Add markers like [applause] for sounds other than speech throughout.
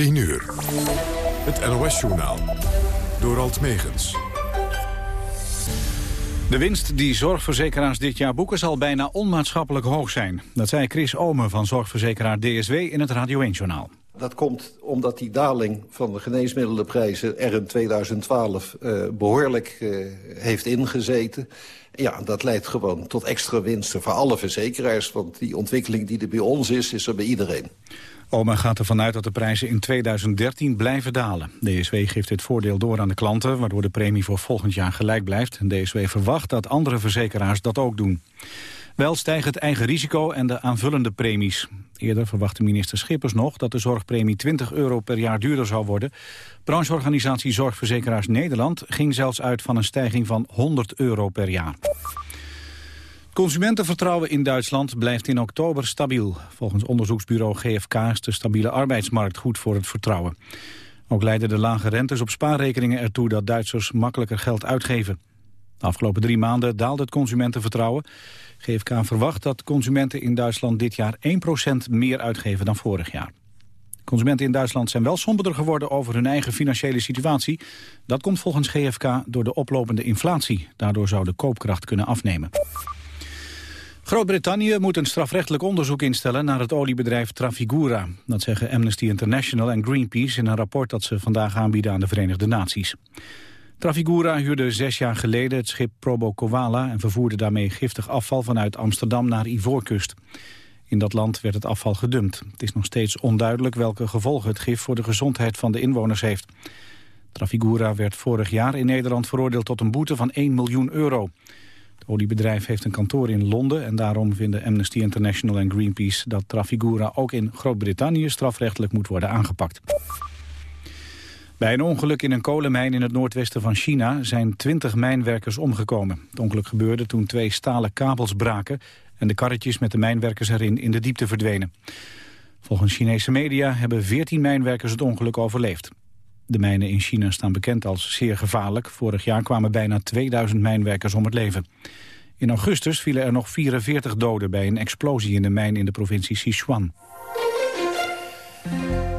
10 uur. Het NOS-journaal. Door Alt Megens. De winst die zorgverzekeraars dit jaar boeken zal bijna onmaatschappelijk hoog zijn. Dat zei Chris Omen van zorgverzekeraar DSW in het Radio 1-journaal. Dat komt omdat die daling van de geneesmiddelenprijzen er in 2012 uh, behoorlijk uh, heeft ingezeten. Ja, dat leidt gewoon tot extra winsten voor alle verzekeraars. Want die ontwikkeling die er bij ons is, is er bij iedereen. Oma gaat ervan uit dat de prijzen in 2013 blijven dalen. DSW geeft dit voordeel door aan de klanten, waardoor de premie voor volgend jaar gelijk blijft. En DSW verwacht dat andere verzekeraars dat ook doen. Wel stijgt het eigen risico en de aanvullende premies. Eerder verwachtte minister Schippers nog dat de zorgpremie 20 euro per jaar duurder zou worden. Brancheorganisatie Zorgverzekeraars Nederland ging zelfs uit van een stijging van 100 euro per jaar. Consumentenvertrouwen in Duitsland blijft in oktober stabiel. Volgens onderzoeksbureau GFK is de stabiele arbeidsmarkt goed voor het vertrouwen. Ook leiden de lage rentes op spaarrekeningen ertoe dat Duitsers makkelijker geld uitgeven. De afgelopen drie maanden daalde het consumentenvertrouwen. GFK verwacht dat consumenten in Duitsland dit jaar 1% meer uitgeven dan vorig jaar. Consumenten in Duitsland zijn wel somberder geworden over hun eigen financiële situatie. Dat komt volgens GFK door de oplopende inflatie. Daardoor zou de koopkracht kunnen afnemen. Groot-Brittannië moet een strafrechtelijk onderzoek instellen naar het oliebedrijf Trafigura. Dat zeggen Amnesty International en Greenpeace in een rapport dat ze vandaag aanbieden aan de Verenigde Naties. Trafigura huurde zes jaar geleden het schip Probo Koala en vervoerde daarmee giftig afval vanuit Amsterdam naar Ivoorkust. In dat land werd het afval gedumpt. Het is nog steeds onduidelijk welke gevolgen het gif voor de gezondheid van de inwoners heeft. Trafigura werd vorig jaar in Nederland veroordeeld tot een boete van 1 miljoen euro. Het oliebedrijf heeft een kantoor in Londen en daarom vinden Amnesty International en Greenpeace dat Trafigura ook in Groot-Brittannië strafrechtelijk moet worden aangepakt. Bij een ongeluk in een kolenmijn in het noordwesten van China zijn 20 mijnwerkers omgekomen. Het ongeluk gebeurde toen twee stalen kabels braken en de karretjes met de mijnwerkers erin in de diepte verdwenen. Volgens Chinese media hebben 14 mijnwerkers het ongeluk overleefd. De mijnen in China staan bekend als zeer gevaarlijk. Vorig jaar kwamen bijna 2000 mijnwerkers om het leven. In augustus vielen er nog 44 doden bij een explosie in de mijn in de provincie Sichuan.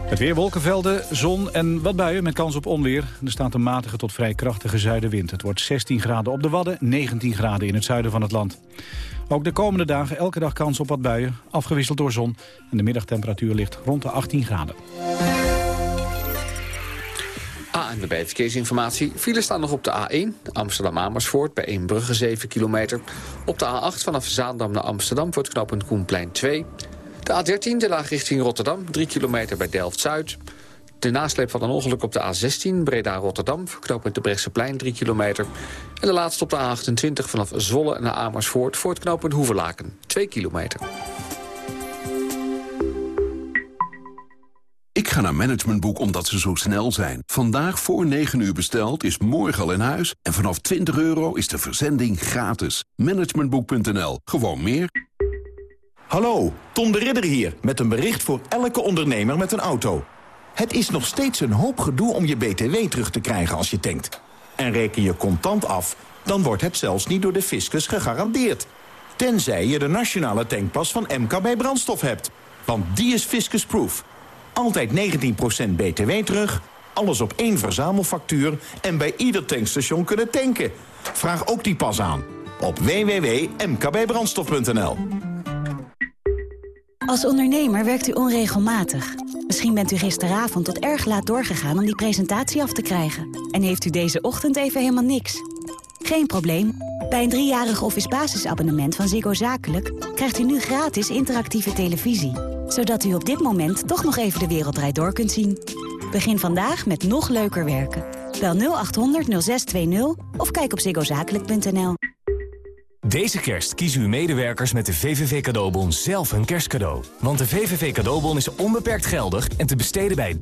Het weer wolkenvelden, zon en wat buien met kans op onweer. Er staat een matige tot vrij krachtige zuidenwind. Het wordt 16 graden op de Wadden, 19 graden in het zuiden van het land. Ook de komende dagen elke dag kans op wat buien, afgewisseld door zon. En de middagtemperatuur ligt rond de 18 graden. ANWB Verkeersinformatie. Files staan nog op de A1, Amsterdam-Amersfoort, bij Eembrugge 7 kilometer. Op de A8 vanaf Zaandam naar Amsterdam voor het knooppunt Koenplein 2. De A13, de laag richting Rotterdam, 3 kilometer bij Delft-Zuid. De nasleep van een ongeluk op de A16, Breda-Rotterdam... knooppunt de Brechtseplein, 3 kilometer. En de laatste op de A28 vanaf Zwolle naar Amersfoort... voor het knooppunt Hoeverlaken, 2 kilometer. Ik ga naar Managementboek omdat ze zo snel zijn. Vandaag voor 9 uur besteld is morgen al in huis. En vanaf 20 euro is de verzending gratis. Managementboek.nl. Gewoon meer. Hallo, Tom de Ridder hier. Met een bericht voor elke ondernemer met een auto. Het is nog steeds een hoop gedoe om je BTW terug te krijgen als je tankt. En reken je contant af, dan wordt het zelfs niet door de fiscus gegarandeerd. Tenzij je de nationale tankpas van MKB Brandstof hebt. Want die is fiscusproof. Altijd 19% BTW terug, alles op één verzamelfactuur... en bij ieder tankstation kunnen tanken. Vraag ook die pas aan op www.mkbbrandstof.nl. Als ondernemer werkt u onregelmatig. Misschien bent u gisteravond tot erg laat doorgegaan om die presentatie af te krijgen. En heeft u deze ochtend even helemaal niks. Geen probleem. Bij een driejarig office basisabonnement van Ziggo Zakelijk... krijgt u nu gratis interactieve televisie. Zodat u op dit moment toch nog even de wereldrijd door kunt zien. Begin vandaag met nog leuker werken. Bel 0800 0620 of kijk op ziggozakelijk.nl. Deze kerst kiezen uw medewerkers met de VVV Cadeaubon zelf een kerstcadeau. Want de VVV Cadeaubon is onbeperkt geldig en te besteden bij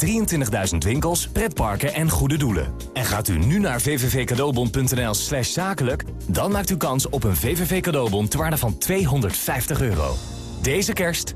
23.000 winkels, pretparken en goede doelen. En gaat u nu naar vvvcadeaubon.nl slash zakelijk... dan maakt u kans op een VVV Cadeaubon ter waarde van 250 euro. Deze kerst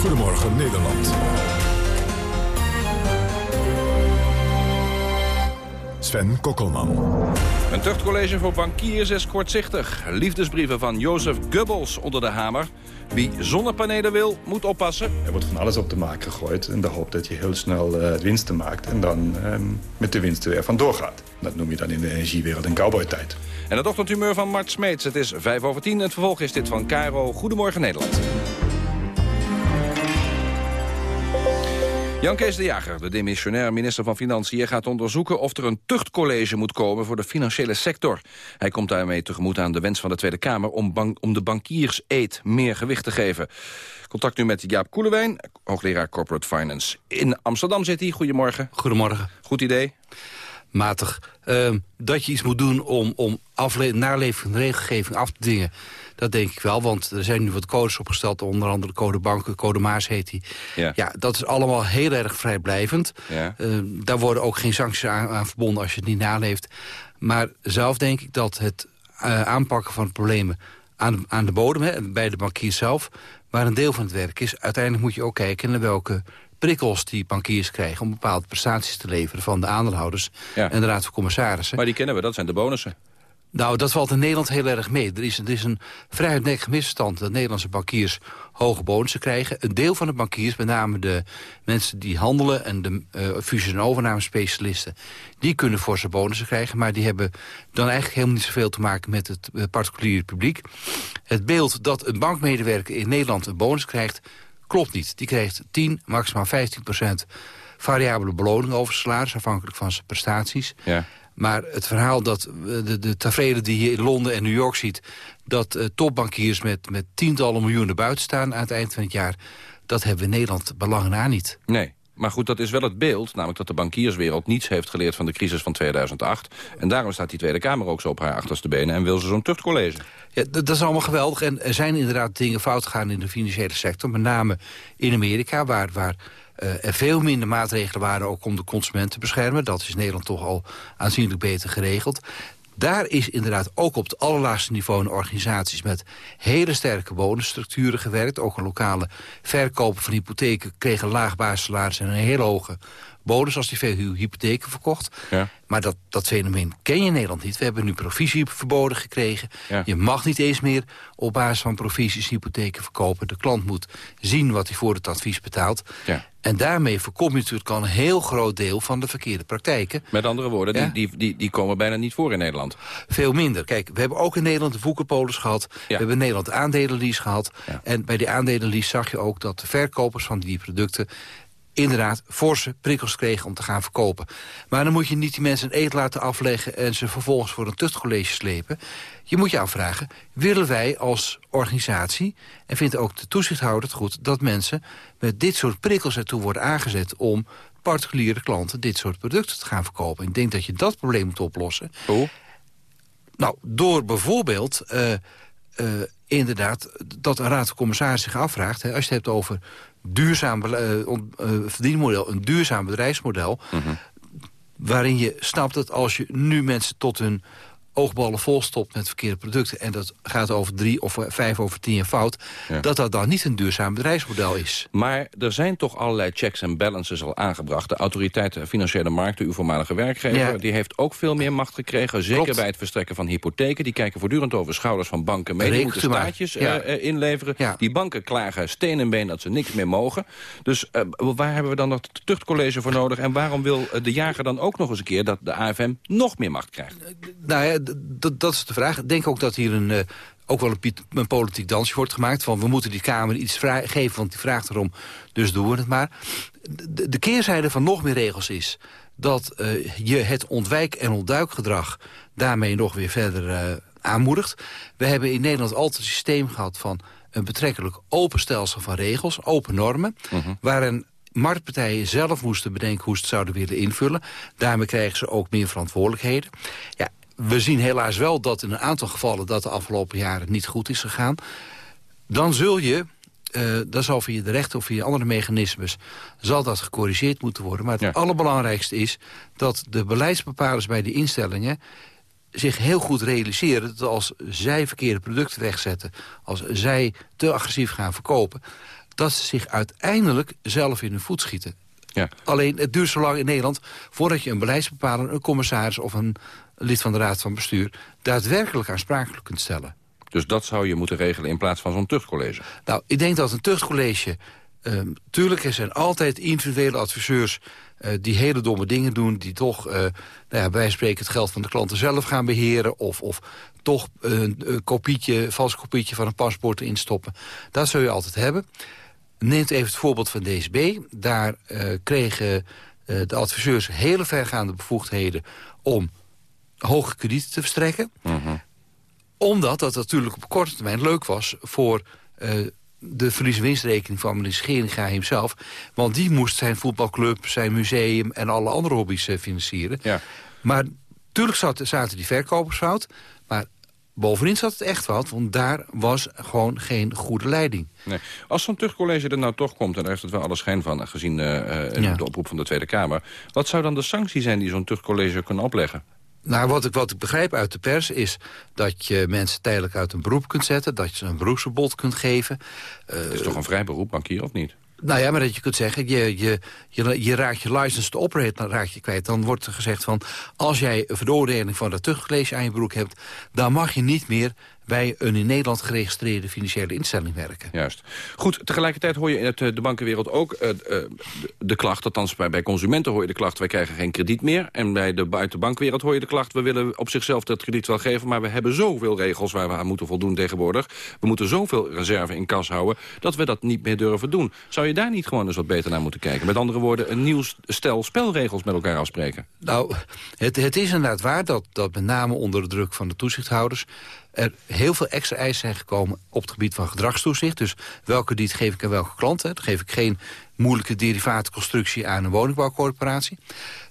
Goedemorgen Nederland. Sven Kokkelman. Een tuchtcollege voor bankiers is kortzichtig. Liefdesbrieven van Jozef Goebbels onder de hamer. Wie zonnepanelen wil, moet oppassen. Er wordt van alles op de markt gegooid in de hoop dat je heel snel uh, winsten maakt... en dan uh, met de winsten weer vandoor gaat. Dat noem je dan in de energiewereld een cowboytijd. En het ochtendhumeur van Mart Smeets. Het is 5 over 10. Het vervolg is dit van Caro. Goedemorgen Nederland. Jan Kees de Jager, de demissionair minister van Financiën... gaat onderzoeken of er een tuchtcollege moet komen voor de financiële sector. Hij komt daarmee tegemoet aan de wens van de Tweede Kamer... om, bank, om de bankierseed meer gewicht te geven. Contact nu met Jaap Koelewijn, hoogleraar Corporate Finance. In Amsterdam zit hij. Goedemorgen. Goedemorgen. Goed idee? Matig. Uh, dat je iets moet doen om, om naleving van regelgeving af te dingen... Dat denk ik wel, want er zijn nu wat codes opgesteld. Onder andere code banken, code Maas heet die. Ja. ja dat is allemaal heel erg vrijblijvend. Ja. Uh, daar worden ook geen sancties aan, aan, verbonden als je het niet naleeft. Maar zelf denk ik dat het uh, aanpakken van problemen aan, aan de bodem, hè, bij de bankiers zelf... waar een deel van het werk is. Uiteindelijk moet je ook kijken naar welke prikkels die bankiers krijgen... om bepaalde prestaties te leveren van de aandeelhouders en de Raad van Commissarissen. Maar die kennen we, dat zijn de bonussen. Nou, dat valt in Nederland heel erg mee. Er is, er is een vrij uitnekkig misverstand dat Nederlandse bankiers hoge bonussen krijgen. Een deel van de bankiers, met name de mensen die handelen... en de uh, fusie- en overnamespecialisten... die kunnen forse bonussen krijgen... maar die hebben dan eigenlijk helemaal niet zoveel te maken met het uh, particuliere publiek. Het beeld dat een bankmedewerker in Nederland een bonus krijgt... klopt niet. Die krijgt 10, maximaal 15 procent variabele beloning over salaris... afhankelijk van zijn prestaties. Ja. Maar het verhaal dat de, de tafereelen die je in Londen en New York ziet... dat uh, topbankiers met, met tientallen miljoenen buiten staan aan het eind van het jaar... dat hebben we in Nederland belangen na niet. Nee. Maar goed, dat is wel het beeld, namelijk dat de bankierswereld niets heeft geleerd van de crisis van 2008. En daarom staat die Tweede Kamer ook zo op haar achterste benen en wil ze zo'n tuchtcollege. Ja, dat is allemaal geweldig. En er zijn inderdaad dingen fout gegaan in de financiële sector. Met name in Amerika, waar, waar uh, er veel minder maatregelen waren om de consument te beschermen. Dat is Nederland toch al aanzienlijk beter geregeld. Daar is inderdaad ook op het allerlaagste niveau in organisaties... met hele sterke bonusstructuren gewerkt. Ook een lokale verkoper van hypotheken kreeg een laag basissalaris... en een hele hoge bonus als die veel hypotheken verkocht. Ja. Maar dat, dat fenomeen ken je in Nederland niet. We hebben nu provisieverboden gekregen. Je mag niet eens meer op basis van provisies hypotheken verkopen. De klant moet zien wat hij voor het advies betaalt. Ja. En daarmee voorkom je natuurlijk al een heel groot deel van de verkeerde praktijken. Met andere woorden, die, die, die, die, komen bijna niet voor in Nederland. Veel minder. Kijk, we hebben ook in Nederland de voekerpolis gehad. We hebben in Nederland de aandelenlease gehad. En bij die aandelenlease zag je ook dat de verkopers van die producten inderdaad forse prikkels kregen om te gaan verkopen. Maar dan moet je niet die mensen een eet laten afleggen... en ze vervolgens voor een tuchtcollege slepen. Je moet je afvragen, willen wij als organisatie... en vindt ook de toezichthouder het goed... dat mensen met dit soort prikkels ertoe worden aangezet... om particuliere klanten dit soort producten te gaan verkopen. Ik denk dat je dat probleem moet oplossen. Hoe? Nou, door bijvoorbeeld... Uh, uh, inderdaad, dat een raad van commissarissen zich afvraagt... Hè, als je het hebt over duurzaam uh, verdienmodel, een duurzaam bedrijfsmodel... Mhm. waarin je snapt dat als je nu mensen tot hun oogballen volstopt met verkeerde producten... en dat gaat over drie of vijf over tien fout... dat dat dan niet een duurzaam bedrijfsmodel is. Maar er zijn toch allerlei checks en balances al aangebracht. De autoriteit Financiële Markten, uw voormalige werkgever... die heeft ook veel meer macht gekregen. Zeker bij het verstrekken van hypotheken. Die kijken voortdurend over schouders van banken mee. Die moeten staatjes uh, inleveren. Die banken klagen steen en been dat ze niks meer mogen. Dus uh, waar hebben we dan het tuchtcollege voor nodig? En waarom wil de jager dan ook nog eens een keer... dat de AFM nog meer macht krijgt? Nou ja, dat is de vraag. Ik denk ook dat hier een, uh, ook wel een, een, politiek dansje wordt gemaakt. Van we moeten die Kamer iets geven, want die vraagt erom. Dus doen we het maar. De, de keerzijde van nog meer regels is dat uh, je het ontwijk- en ontduikgedrag daarmee nog weer verder uh, aanmoedigt. We hebben in Nederland altijd een systeem gehad van een betrekkelijk open stelsel van regels, open normen, uh -huh. waarin marktpartijen zelf moesten bedenken hoe ze het zouden willen invullen. Daarmee krijgen ze ook meer verantwoordelijkheden. Ja, we zien helaas wel dat in een aantal gevallen... dat de afgelopen jaren niet goed is gegaan. Dan zul je, uh, dan zal via de rechten of via andere mechanismes... zal dat gecorrigeerd moeten worden. Maar het allerbelangrijkste is dat de beleidsbepalers bij de instellingen zich heel goed realiseren dat als zij verkeerde producten wegzetten... als zij te agressief gaan verkopen... dat ze zich uiteindelijk zelf in hun voet schieten. Ja. Alleen het duurt zo lang in Nederland... voordat je een beleidsbepaler, een commissaris of een lid van de Raad van Bestuur... daadwerkelijk aansprakelijk kunt stellen. Dus dat zou je moeten regelen in plaats van zo'n tuchtcollege? Nou, ik denk dat een tuchtcollege... Uh, tuurlijk, er zijn altijd individuele adviseurs... Uh, die hele domme dingen doen, die toch, uh, nou ja, bij spreken het geld van de klanten zelf gaan beheren... of, of toch een, een kopietje, vals kopietje van een paspoort instoppen. Dat zul je altijd hebben. Neemt even het voorbeeld van DSB. Daar uh, kregen de adviseurs hele vergaande bevoegdheden... om hoge kredieten te verstrekken. Mm -hmm. Omdat dat natuurlijk op korte termijn leuk was... voor de verlies-winstrekening van meneer Scheringa hemzelf. Want die moest zijn voetbalclub, zijn museum en alle andere hobby's uh, financieren. Ja. Maar natuurlijk zat, zaten die verkopers fout. Maar bovenin zat het echt fout, want daar was gewoon geen goede leiding. Nee. Als zo'n tuchtcollege er nou toch komt, en daar heeft het wel alle schijn van... gezien uh, ja. de oproep van de Tweede Kamer... wat zou dan de sanctie zijn die zo'n tuchtcollege kunnen opleggen? Nou, wat ik, wat ik begrijp uit de pers is dat je mensen tijdelijk uit een beroep kunt zetten. Dat je ze een beroepsverbod kunt geven. Het is toch een vrij beroep, bankier, of niet? Nou ja, maar dat je kunt zeggen, je, je, je, je raakt je license to operate dan raak je kwijt. Dan wordt er gezegd van, als jij een veroordeling van dat tuchtcollege aan je broek hebt... dan mag je niet meer bij een in Nederland geregistreerde financiële instelling werken. Juist. Goed, tegelijkertijd hoor je in het, de bankenwereld ook uh, de, de klacht... althans bij, bij consumenten hoor je de klacht... wij krijgen geen krediet meer. En bij de buitenbankwereld hoor je de klacht... we willen op zichzelf dat krediet wel geven... maar we hebben zoveel regels waar we aan moeten voldoen tegenwoordig. We moeten zoveel reserve in kas houden... dat we dat niet meer durven doen. Zou je daar niet gewoon eens wat beter naar moeten kijken? Met andere woorden, een nieuw stel spelregels met elkaar afspreken. Nou, het, het is inderdaad waar dat, dat met name onder de druk van de toezichthouders er heel veel extra eisen zijn gekomen op het gebied van gedragstoezicht. Dus welke krediet geef ik aan welke klant? Geef ik geen moeilijke derivatenconstructie aan een woningbouwcorporatie.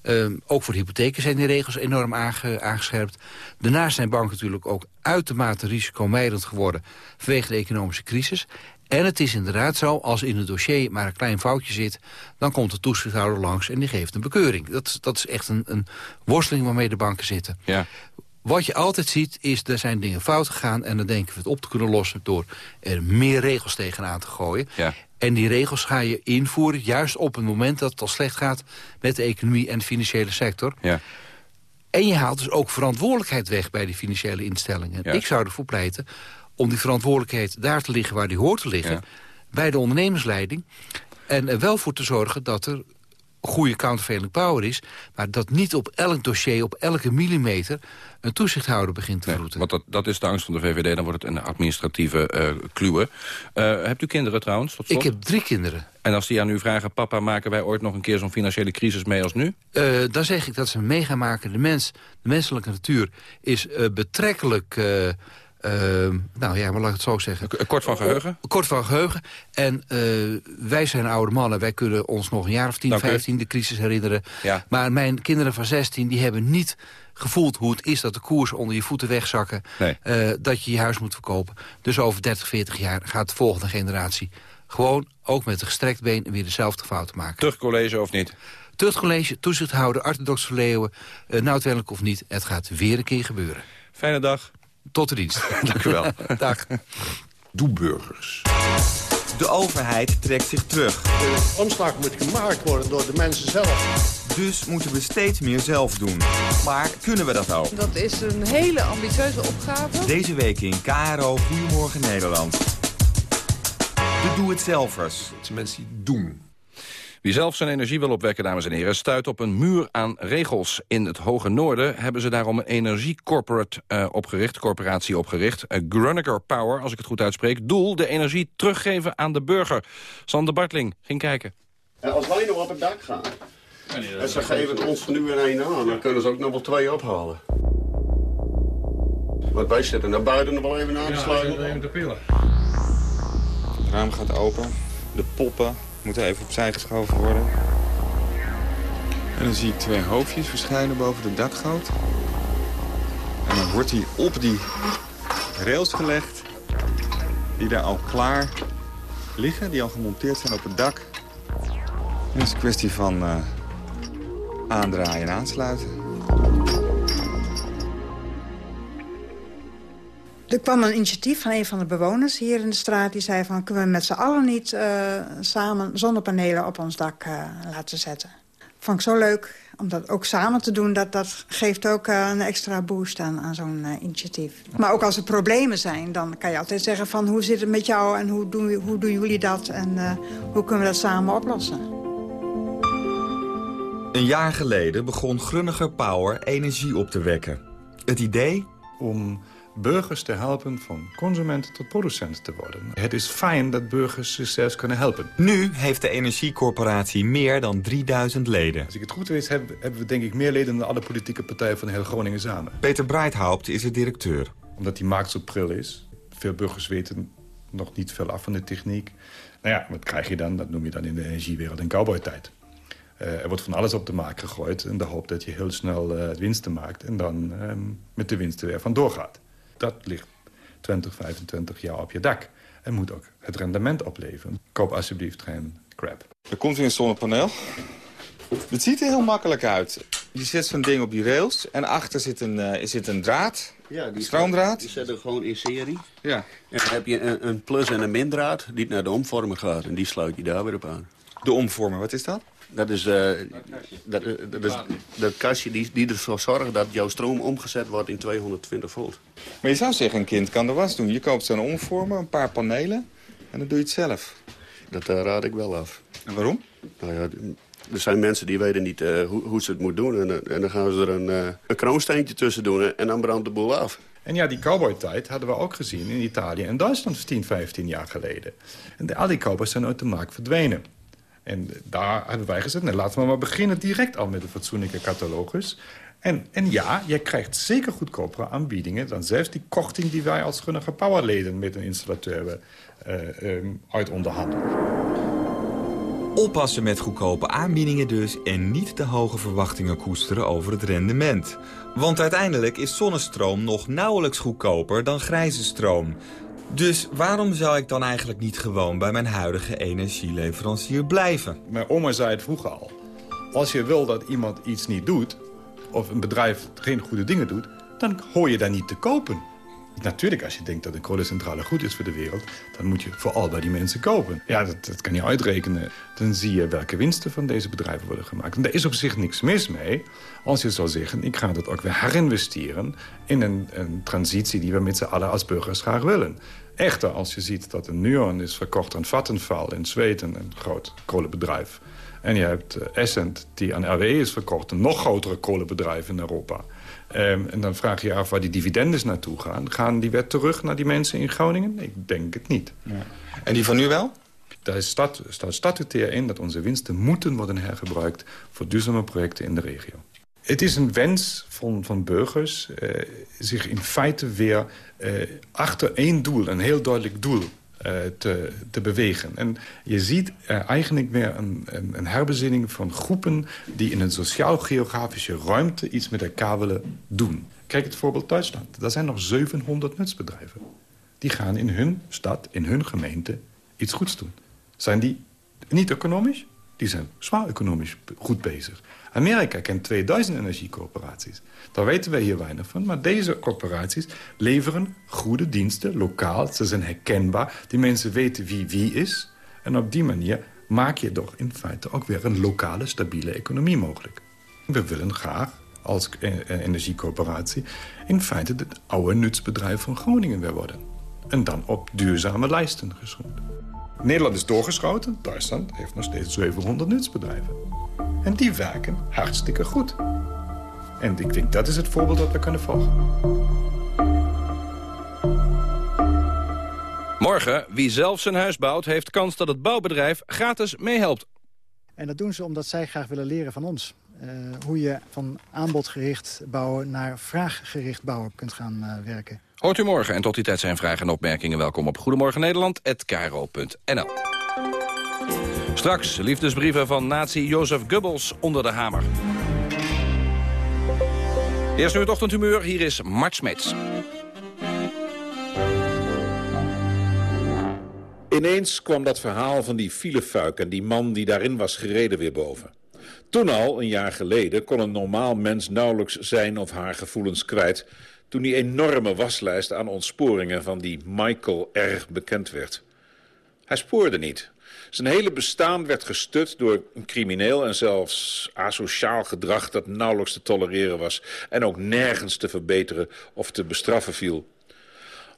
Um, ook voor de hypotheken zijn die regels enorm aange, aangescherpt. Daarnaast zijn banken natuurlijk ook uitermate risicomijdend geworden... vanwege de economische crisis. En het is inderdaad zo, als in het dossier maar een klein foutje zit... dan komt de toezichthouder langs en die geeft een bekeuring. Dat, dat is echt een, een worsteling waarmee de banken zitten. Ja. Wat je altijd ziet is, er zijn dingen fout gegaan... en dan denken we het op te kunnen lossen door er meer regels tegenaan te gooien. Ja. En die regels ga je invoeren juist op het moment dat het al slecht gaat... met de economie en de financiële sector. Ja. En je haalt dus ook verantwoordelijkheid weg bij die financiële instellingen. Ja. Ik zou ervoor pleiten om die verantwoordelijkheid daar te liggen waar die hoort te liggen. Bij de ondernemersleiding. En er wel voor te zorgen dat er goede countervailing power is... maar dat niet op elk dossier, op elke millimeter... een toezichthouder begint te Nee, vroeten. want dat, dat is de angst van de VVD, dan wordt het een administratieve uh, kluwe. Uh, hebt u kinderen trouwens? Tot slot? Ik heb drie kinderen. En als die aan u vragen, papa, maken wij ooit nog een keer zo'n financiële crisis mee als nu? Uh, dan zeg ik dat ze mee gaan maken. De, mens, de menselijke natuur is betrekkelijk... Uh, nou ja, maar laat ik het zo zeggen. Kort van geheugen? Kort van geheugen. En uh, wij zijn oude mannen. Wij kunnen ons nog een jaar of 10, Dank u. 15 de crisis herinneren. Ja. Maar mijn kinderen van 16, die hebben niet gevoeld hoe het is dat de koers onder je voeten wegzakken. Nee. Uh, dat je je huis moet verkopen. Dus over 30, 40 jaar gaat de volgende generatie gewoon ook met een gestrekt been weer dezelfde fouten maken. Terugcollege of niet? Tuchtcollege, toezichthouder, orthodox verleeuwen, uh, nou het of niet, het gaat weer een keer gebeuren. Fijne dag. Tot de dienst. [laughs] Dank u wel. [laughs] Dag. Doe burgers. De overheid trekt zich terug. De omslag moet gemaakt worden door de mensen zelf. Dus moeten we steeds meer zelf doen. Maar kunnen we dat ook? Dat is een hele ambitieuze opgave. Deze week in KRO Goedemorgen Nederland. De doe-het-zelvers. Het zijn mensen die doen. Wie zelf zijn energie wil opwekken, dames en heren... stuit op een muur aan regels. In het Hoge Noorden hebben ze daarom een energiecorporate uh, opgericht, corporatie opgericht. Uh, Grunecker Power, als ik het goed uitspreek. Doel, de energie teruggeven aan de burger. Sander Bartling ging kijken. En als wij nog op het dak gaan... en ze geven ons nu in één aan... dan kunnen ze ook nog wel twee ophalen. Want wij zitten naar buiten nog wel even aan te sluiten. Ja, de pillen. Het raam gaat open. De poppen moeten even opzij geschoven worden. En dan zie ik twee hoofdjes verschijnen boven de dakgoot. En dan wordt hij op die rails gelegd. Die daar al klaar liggen, die al gemonteerd zijn op het dak. En het is een kwestie van uh, aandraaien en aansluiten. Er kwam een initiatief van een van de bewoners hier in de straat. Die zei van, kunnen we met z'n allen niet uh, samen zonnepanelen op ons dak uh, laten zetten. Vond ik zo leuk om dat ook samen te doen. Dat, dat geeft ook uh, een extra boost aan, aan zo'n initiatief. Maar ook als er problemen zijn, dan kan je altijd zeggen van... hoe zit het met jou en hoe doen, hoe doen jullie dat en hoe kunnen we dat samen oplossen. Een jaar geleden begon Grunniger Power energie op te wekken. Het idee? Om burgers te helpen van consument tot producent te worden. Het is fijn dat burgers zichzelf kunnen helpen. Nu heeft de energiecorporatie meer dan 3000 leden. Als ik het goed weet, hebben we denk ik meer leden dan alle politieke partijen van heel Groningen samen. Peter Breithaupt is de directeur. Omdat die markt zo pril is. Veel burgers weten nog niet veel af van de techniek. Nou ja, wat krijg je dan? Dat noem je dan in de energiewereld een cowboytijd. Uh, er wordt van alles op de markt gegooid in de hoop dat je heel snel uh, winsten maakt... en dan uh, met de winsten weer vandoor gaat dat ligt 20, 25 jaar op je dak. En moet ook het rendement opleveren. Koop alsjeblieft geen crap. Er komt weer een zonnepaneel. Het ziet er heel makkelijk uit. Je zet zo'n ding op die rails en achter zit een, uh, zit een draad, ja, die stroomdraad. Die zet er gewoon in serie. Ja. En dan heb je een, een plus- en een mindraad die naar de omvormer gaat. En die sluit je daar weer op aan. De omvormer, wat is dat? Dat is, uh, dat, dat, is dat kastje die, die ervoor zorgt dat jouw stroom omgezet wordt in 220 volt. Maar je zou zeggen, een kind kan de was doen. Je koopt zo'n omvormer, een paar panelen en dan doe je het zelf. Dat uh, raad ik wel af. En waarom? Nou ja, er zijn mensen die weten niet uh, hoe, hoe, ze het moeten doen. En, en, dan gaan ze er een, uh, een kroonsteentje tussen doen en dan brandt de boel af. En ja, die cowboy-tijd hadden we ook gezien in Italië en Duitsland 10, 15 jaar geleden. En al die cowboys zijn uit de markt verdwenen. En daar hebben wij gezegd, nou, laten we maar beginnen direct al met een fatsoenlijke catalogus. En, en ja, je krijgt zeker goedkopere aanbiedingen... dan zelfs die korting die wij als gunnige powerleden met een installateur uh, um, uit onderhandelen. Oppassen met goedkope aanbiedingen dus... en niet de hoge verwachtingen koesteren over het rendement. Want uiteindelijk is zonnestroom nog nauwelijks goedkoper dan grijze stroom. Dus waarom zou ik dan eigenlijk niet gewoon bij mijn huidige energieleverancier blijven? Mijn oma zei het vroeger al. Als je wil dat iemand iets niet doet, of een bedrijf geen goede dingen doet... dan hoor je daar niet te kopen. Natuurlijk, als je denkt dat een kolencentrale goed is voor de wereld... dan moet je vooral bij die mensen kopen. Ja, dat, dat kan je uitrekenen. Dan zie je welke winsten van deze bedrijven worden gemaakt. En daar is op zich niks mis mee. Als je zou zeggen, ik ga dat ook weer herinvesteren... in een, een transitie die we met z'n allen als burgers graag willen. Echter, als je ziet dat een Nuon is verkocht aan Vattenfall in Zweden... een groot kolenbedrijf... En je hebt Essent, die aan RWE is verkocht. Een nog grotere kolenbedrijf in Europa. Um, en dan vraag je je af waar die dividenden naartoe gaan. Gaan die weer terug naar die mensen in Groningen? Ik denk het niet. Ja. En die van nu wel? Daar staat, staat statutair in dat onze winsten moeten worden hergebruikt... voor duurzame projecten in de regio. Het is een wens van, van burgers uh, zich in feite weer uh, achter één doel, een heel duidelijk doel te, te bewegen. En je ziet eigenlijk weer een, een, een, herbezinning van groepen... die in een sociaal-geografische ruimte iets met elkaar willen doen. Kijk het voorbeeld Duitsland. Daar zijn nog 700 nutsbedrijven. Die gaan in hun stad, in hun gemeente iets goeds doen. Zijn die niet economisch? Die zijn zwaar economisch goed bezig. Amerika kent 2000 energiecorporaties. Daar weten wij hier weinig van. Maar deze corporaties leveren goede diensten, lokaal. Ze zijn herkenbaar. Die mensen weten wie wie is. En op die manier maak je toch in feite ook weer een lokale, stabiele economie mogelijk. We willen graag als energiecorporatie in feite het oude nutsbedrijf van Groningen weer worden. En dan op duurzame lijsten geschroefd. Nederland is doorgeschoten. Duitsland heeft nog steeds 700 nutsbedrijven. En die werken hartstikke goed. En ik denk dat is het voorbeeld dat we kunnen volgen. Morgen, wie zelf zijn huis bouwt, heeft kans dat het bouwbedrijf gratis meehelpt. En dat doen ze omdat zij graag willen leren van ons. Uh, hoe je van aanbodgericht bouwen naar vraaggericht bouwen kunt gaan uh, werken. Hoort u morgen. En tot die tijd zijn vragen en opmerkingen welkom op Goedemorgen Nederland@kro.nl. Straks liefdesbrieven van nazi Jozef Goebbels onder de hamer. Eerst nu het ochtendhumeur, hier is Mart Smeets. Ineens kwam dat verhaal van die filefuik en die man die daarin was gereden weer boven. Toen al, een jaar geleden, kon een normaal mens nauwelijks zijn of haar gevoelens kwijt toen die enorme waslijst aan ontsporingen van die Michael R. bekend werd. Hij spoorde niet. Zijn hele bestaan werd gestut door een crimineel en zelfs asociaal gedrag dat nauwelijks te tolereren was en ook nergens te verbeteren of te bestraffen viel.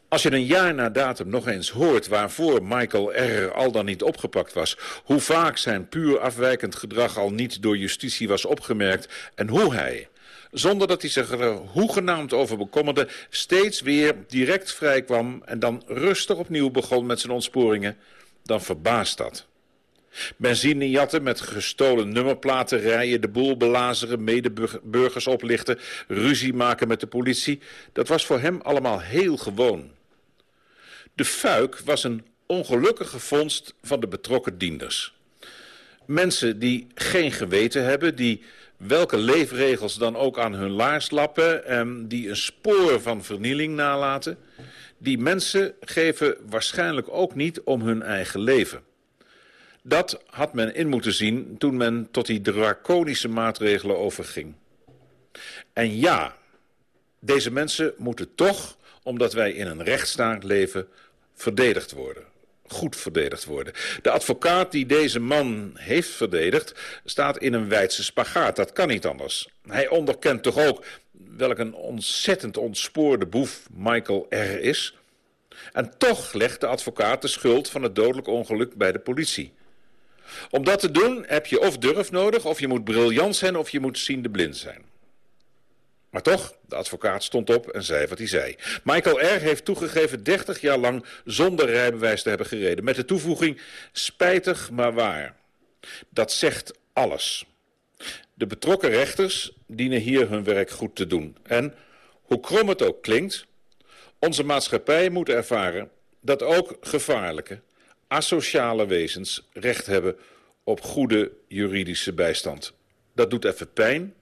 Als je een jaar na datum nog eens hoort waarvoor Michael R. al dan niet opgepakt was... hoe vaak zijn puur afwijkend gedrag al niet door justitie was opgemerkt... en hoe hij, zonder dat hij zich er hoegenaamd over bekommerde... steeds weer direct vrij kwam en dan rustig opnieuw begon met zijn ontsporingen... dan verbaast dat. Benzine jatten met gestolen nummerplaten rijden, de boel belazeren, medeburgers oplichten, ruzie maken met de politie. Dat was voor hem allemaal heel gewoon. De fuik was een ongelukkige vondst van de betrokken dienders. Mensen die geen geweten hebben, die welke leefregels dan ook aan hun laars lappen... en die een spoor van vernieling nalaten... die mensen geven waarschijnlijk ook niet om hun eigen leven. Dat had men in moeten zien toen men tot die draconische maatregelen overging. En ja, deze mensen moeten toch, omdat wij in een rechtsstaat leven verdedigd worden. Goed verdedigd worden. De advocaat die deze man heeft verdedigd... staat in een wijdse spagaat. Dat kan niet anders. Hij onderkent toch ook welk een ontzettend ontspoorde boef Michael R. is. En toch legt de advocaat de schuld van het dodelijk ongeluk bij de politie. Om dat te doen heb je of durf nodig, of je moet briljant zijn... of je moet ziende blind zijn. Maar toch, de advocaat stond op en zei wat hij zei. Michael R. heeft toegegeven 30 jaar lang zonder rijbewijs te hebben gereden. Met de toevoeging, spijtig maar waar. Dat zegt alles. De betrokken rechters dienen hier hun werk goed te doen. En, hoe krom het ook klinkt, onze maatschappij moet ervaren dat ook gevaarlijke, asociale wezens recht hebben op goede juridische bijstand. Dat doet even pijn,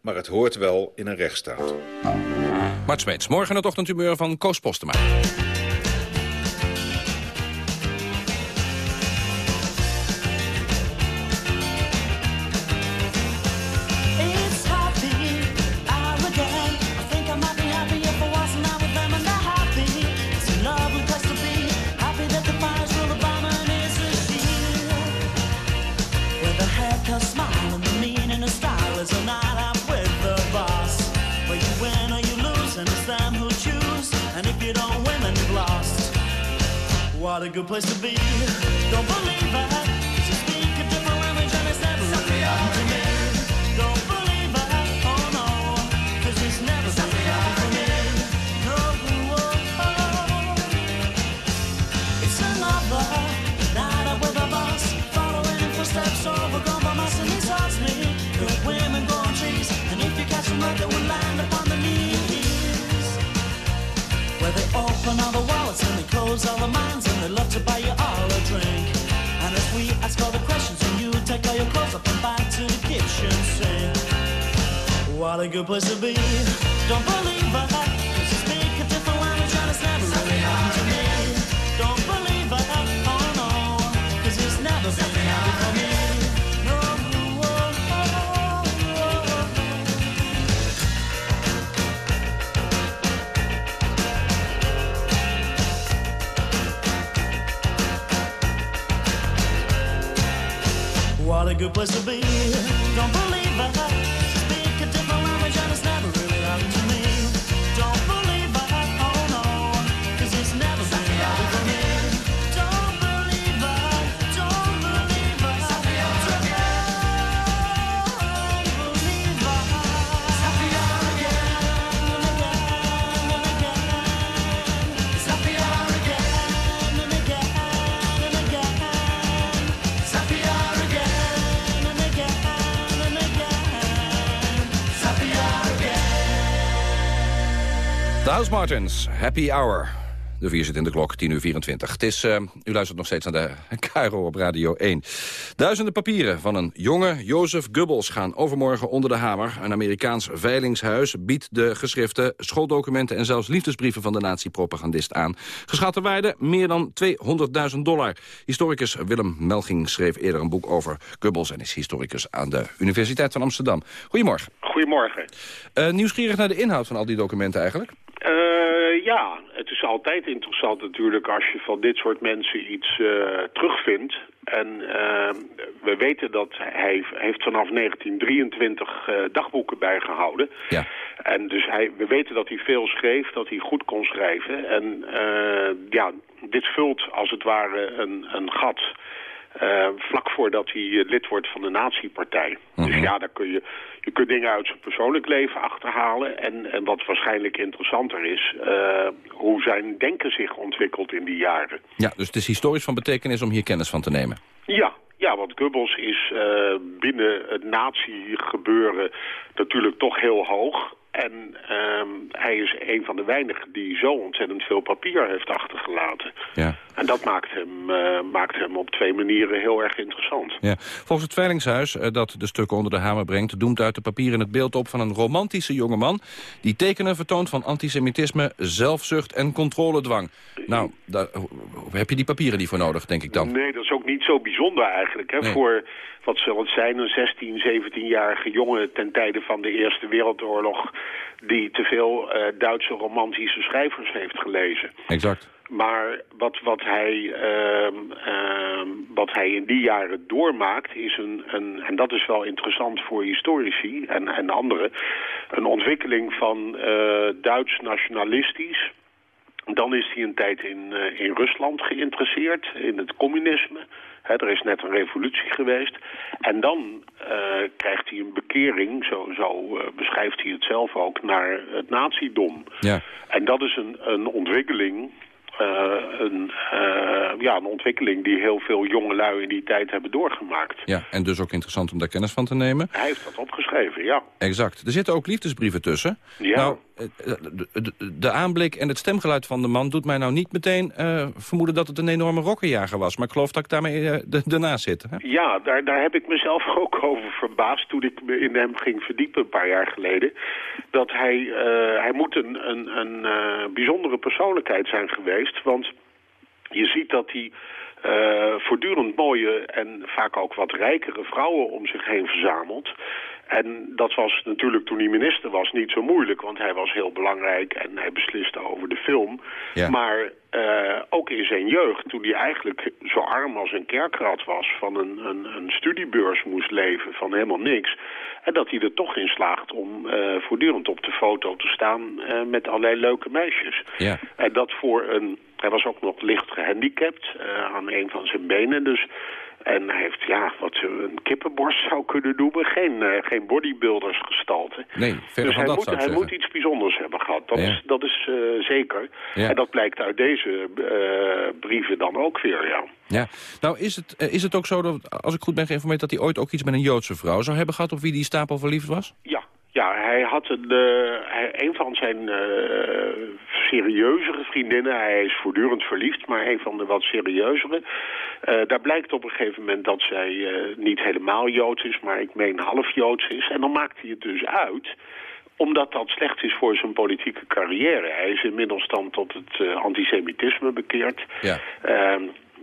maar het hoort wel in een rechtsstaat. Mart Smeets, morgen het ochtendhumeur van Koos Postema. Good place to be. De House Martins, Happy Hour. De vier zit in de klok, 10 uur 24. Het is, uh, u luistert nog steeds naar de [laughs] Cairo op Radio 1. Duizenden papieren van een jonge Jozef Goebbels gaan overmorgen onder de hamer. Een Amerikaans veilingshuis biedt de geschriften, schooldocumenten... en zelfs liefdesbrieven van de nazi-propagandist aan. Geschatte waarde meer dan 200.000 dollar. Historicus Willem Melging schreef eerder een boek over Goebbels... en is historicus aan de Universiteit van Amsterdam. Goedemorgen. Goedemorgen. Uh, nieuwsgierig naar de inhoud van al die documenten eigenlijk? Uh, ja, het is altijd interessant natuurlijk als je van dit soort mensen iets uh, terugvindt. En uh, we weten dat hij heeft vanaf 1923 uh, dagboeken bijgehouden. Ja. En dus hij, we weten dat hij veel schreef, dat hij goed kon schrijven. En ja, dit vult als het ware een, een gat... Uh, vlak voordat hij lid wordt van de nazi-partij. Mhm. Dus ja, daar kun je, je kunt dingen uit zijn persoonlijk leven achterhalen. En, en wat waarschijnlijk interessanter is, uh, hoe zijn denken zich ontwikkelt in die jaren. Ja, dus het is historisch van betekenis om hier kennis van te nemen. Ja, ja, want Goebbels is uh, binnen het nazi-gebeuren natuurlijk toch heel hoog. En um, hij is een van de weinigen die zo ontzettend veel papier heeft achtergelaten. Ja. En dat maakt hem, uh, maakt hem op twee manieren heel erg interessant. Ja. Volgens het Veilingshuis, uh, dat de stukken onder de hamer brengt... doemt uit de papieren het beeld op van een romantische jongeman... die tekenen vertoont van antisemitisme, zelfzucht en controledwang. Nou, daar, heb je die papieren niet voor nodig, denk ik dan? Nee, dat is ook niet zo bijzonder eigenlijk. Hè? Nee. Voor, wat zal het zijn, een 16, 17-jarige jongen ten tijde van de Eerste Wereldoorlog... die te veel uh, Duitse romantische schrijvers heeft gelezen. Exact. Maar wat, wat, hij, uh, uh, wat hij in die jaren doormaakt is een, een en dat is wel interessant voor historici en, en anderen, een ontwikkeling van uh, Duits nationalistisch. Dan is hij een tijd in, uh, in Rusland geïnteresseerd, in het communisme. He, er is net een revolutie geweest. En dan uh, krijgt hij een bekering, zo, zo uh, beschrijft hij het zelf ook, naar het nazidom. Ja. En dat is een, een ontwikkeling een, uh, ja, een ontwikkeling die heel veel jongelui in die tijd hebben doorgemaakt. Ja, en dus ook interessant om daar kennis van te nemen. Hij heeft dat opgeschreven, ja. Exact. Er zitten ook liefdesbrieven tussen. Ja. Nou, de, de, de aanblik en het stemgeluid van de man doet mij nou niet meteen uh, vermoeden dat het een enorme rokkenjager was. Maar ik geloof dat ik daarmee uh, ernaast zit. Hè? Ja, daar, daar heb ik mezelf [laughs] ook over verbaasd toen ik me in hem ging verdiepen een paar jaar geleden. Dat hij, uh, hij moet een, een, een bijzondere persoonlijkheid zijn geweest. Want je ziet dat hij uh, voortdurend mooie en vaak ook wat rijkere vrouwen om zich heen verzamelt. En dat was natuurlijk toen hij minister was niet zo moeilijk, want hij was heel belangrijk en hij besliste over de film. Ja. Maar uh, ook in zijn jeugd, toen hij eigenlijk zo arm als een kerkrat was, van een, een, een studiebeurs moest leven, van helemaal niks. En dat hij er toch in slaagt om uh, voortdurend op de foto te staan uh, met allerlei leuke meisjes. Ja. En dat voor een... Hij was ook nog licht gehandicapt aan een van zijn benen. Dus, en hij heeft ja, wat een kippenborst zou kunnen noemen. Geen, uh, geen bodybuilders gestalte. Nee, verder dus van hij, dat moet, zou hij zeggen. moet iets bijzonders hebben gehad. Dat Ja. is, dat is uh, zeker. Ja. En dat blijkt uit deze brieven dan ook weer, ja. Ja, nou is het, is het ook zo, dat, als ik goed ben geïnformeerd... dat hij ooit ook iets met een Joodse vrouw zou hebben gehad... op wie die stapel verliefd was? Ja, ja, hij had een, uh, hij, een van zijn uh, serieuzere vriendinnen. Hij is voortdurend verliefd, maar een van de wat serieuzere. Uh, daar blijkt op een gegeven moment dat zij niet helemaal Joods is, maar ik meen half Joods is. En dan maakt hij het dus uit omdat dat slecht is voor zijn politieke carrière. Hij is inmiddels dan tot het uh, antisemitisme bekeerd. Ja.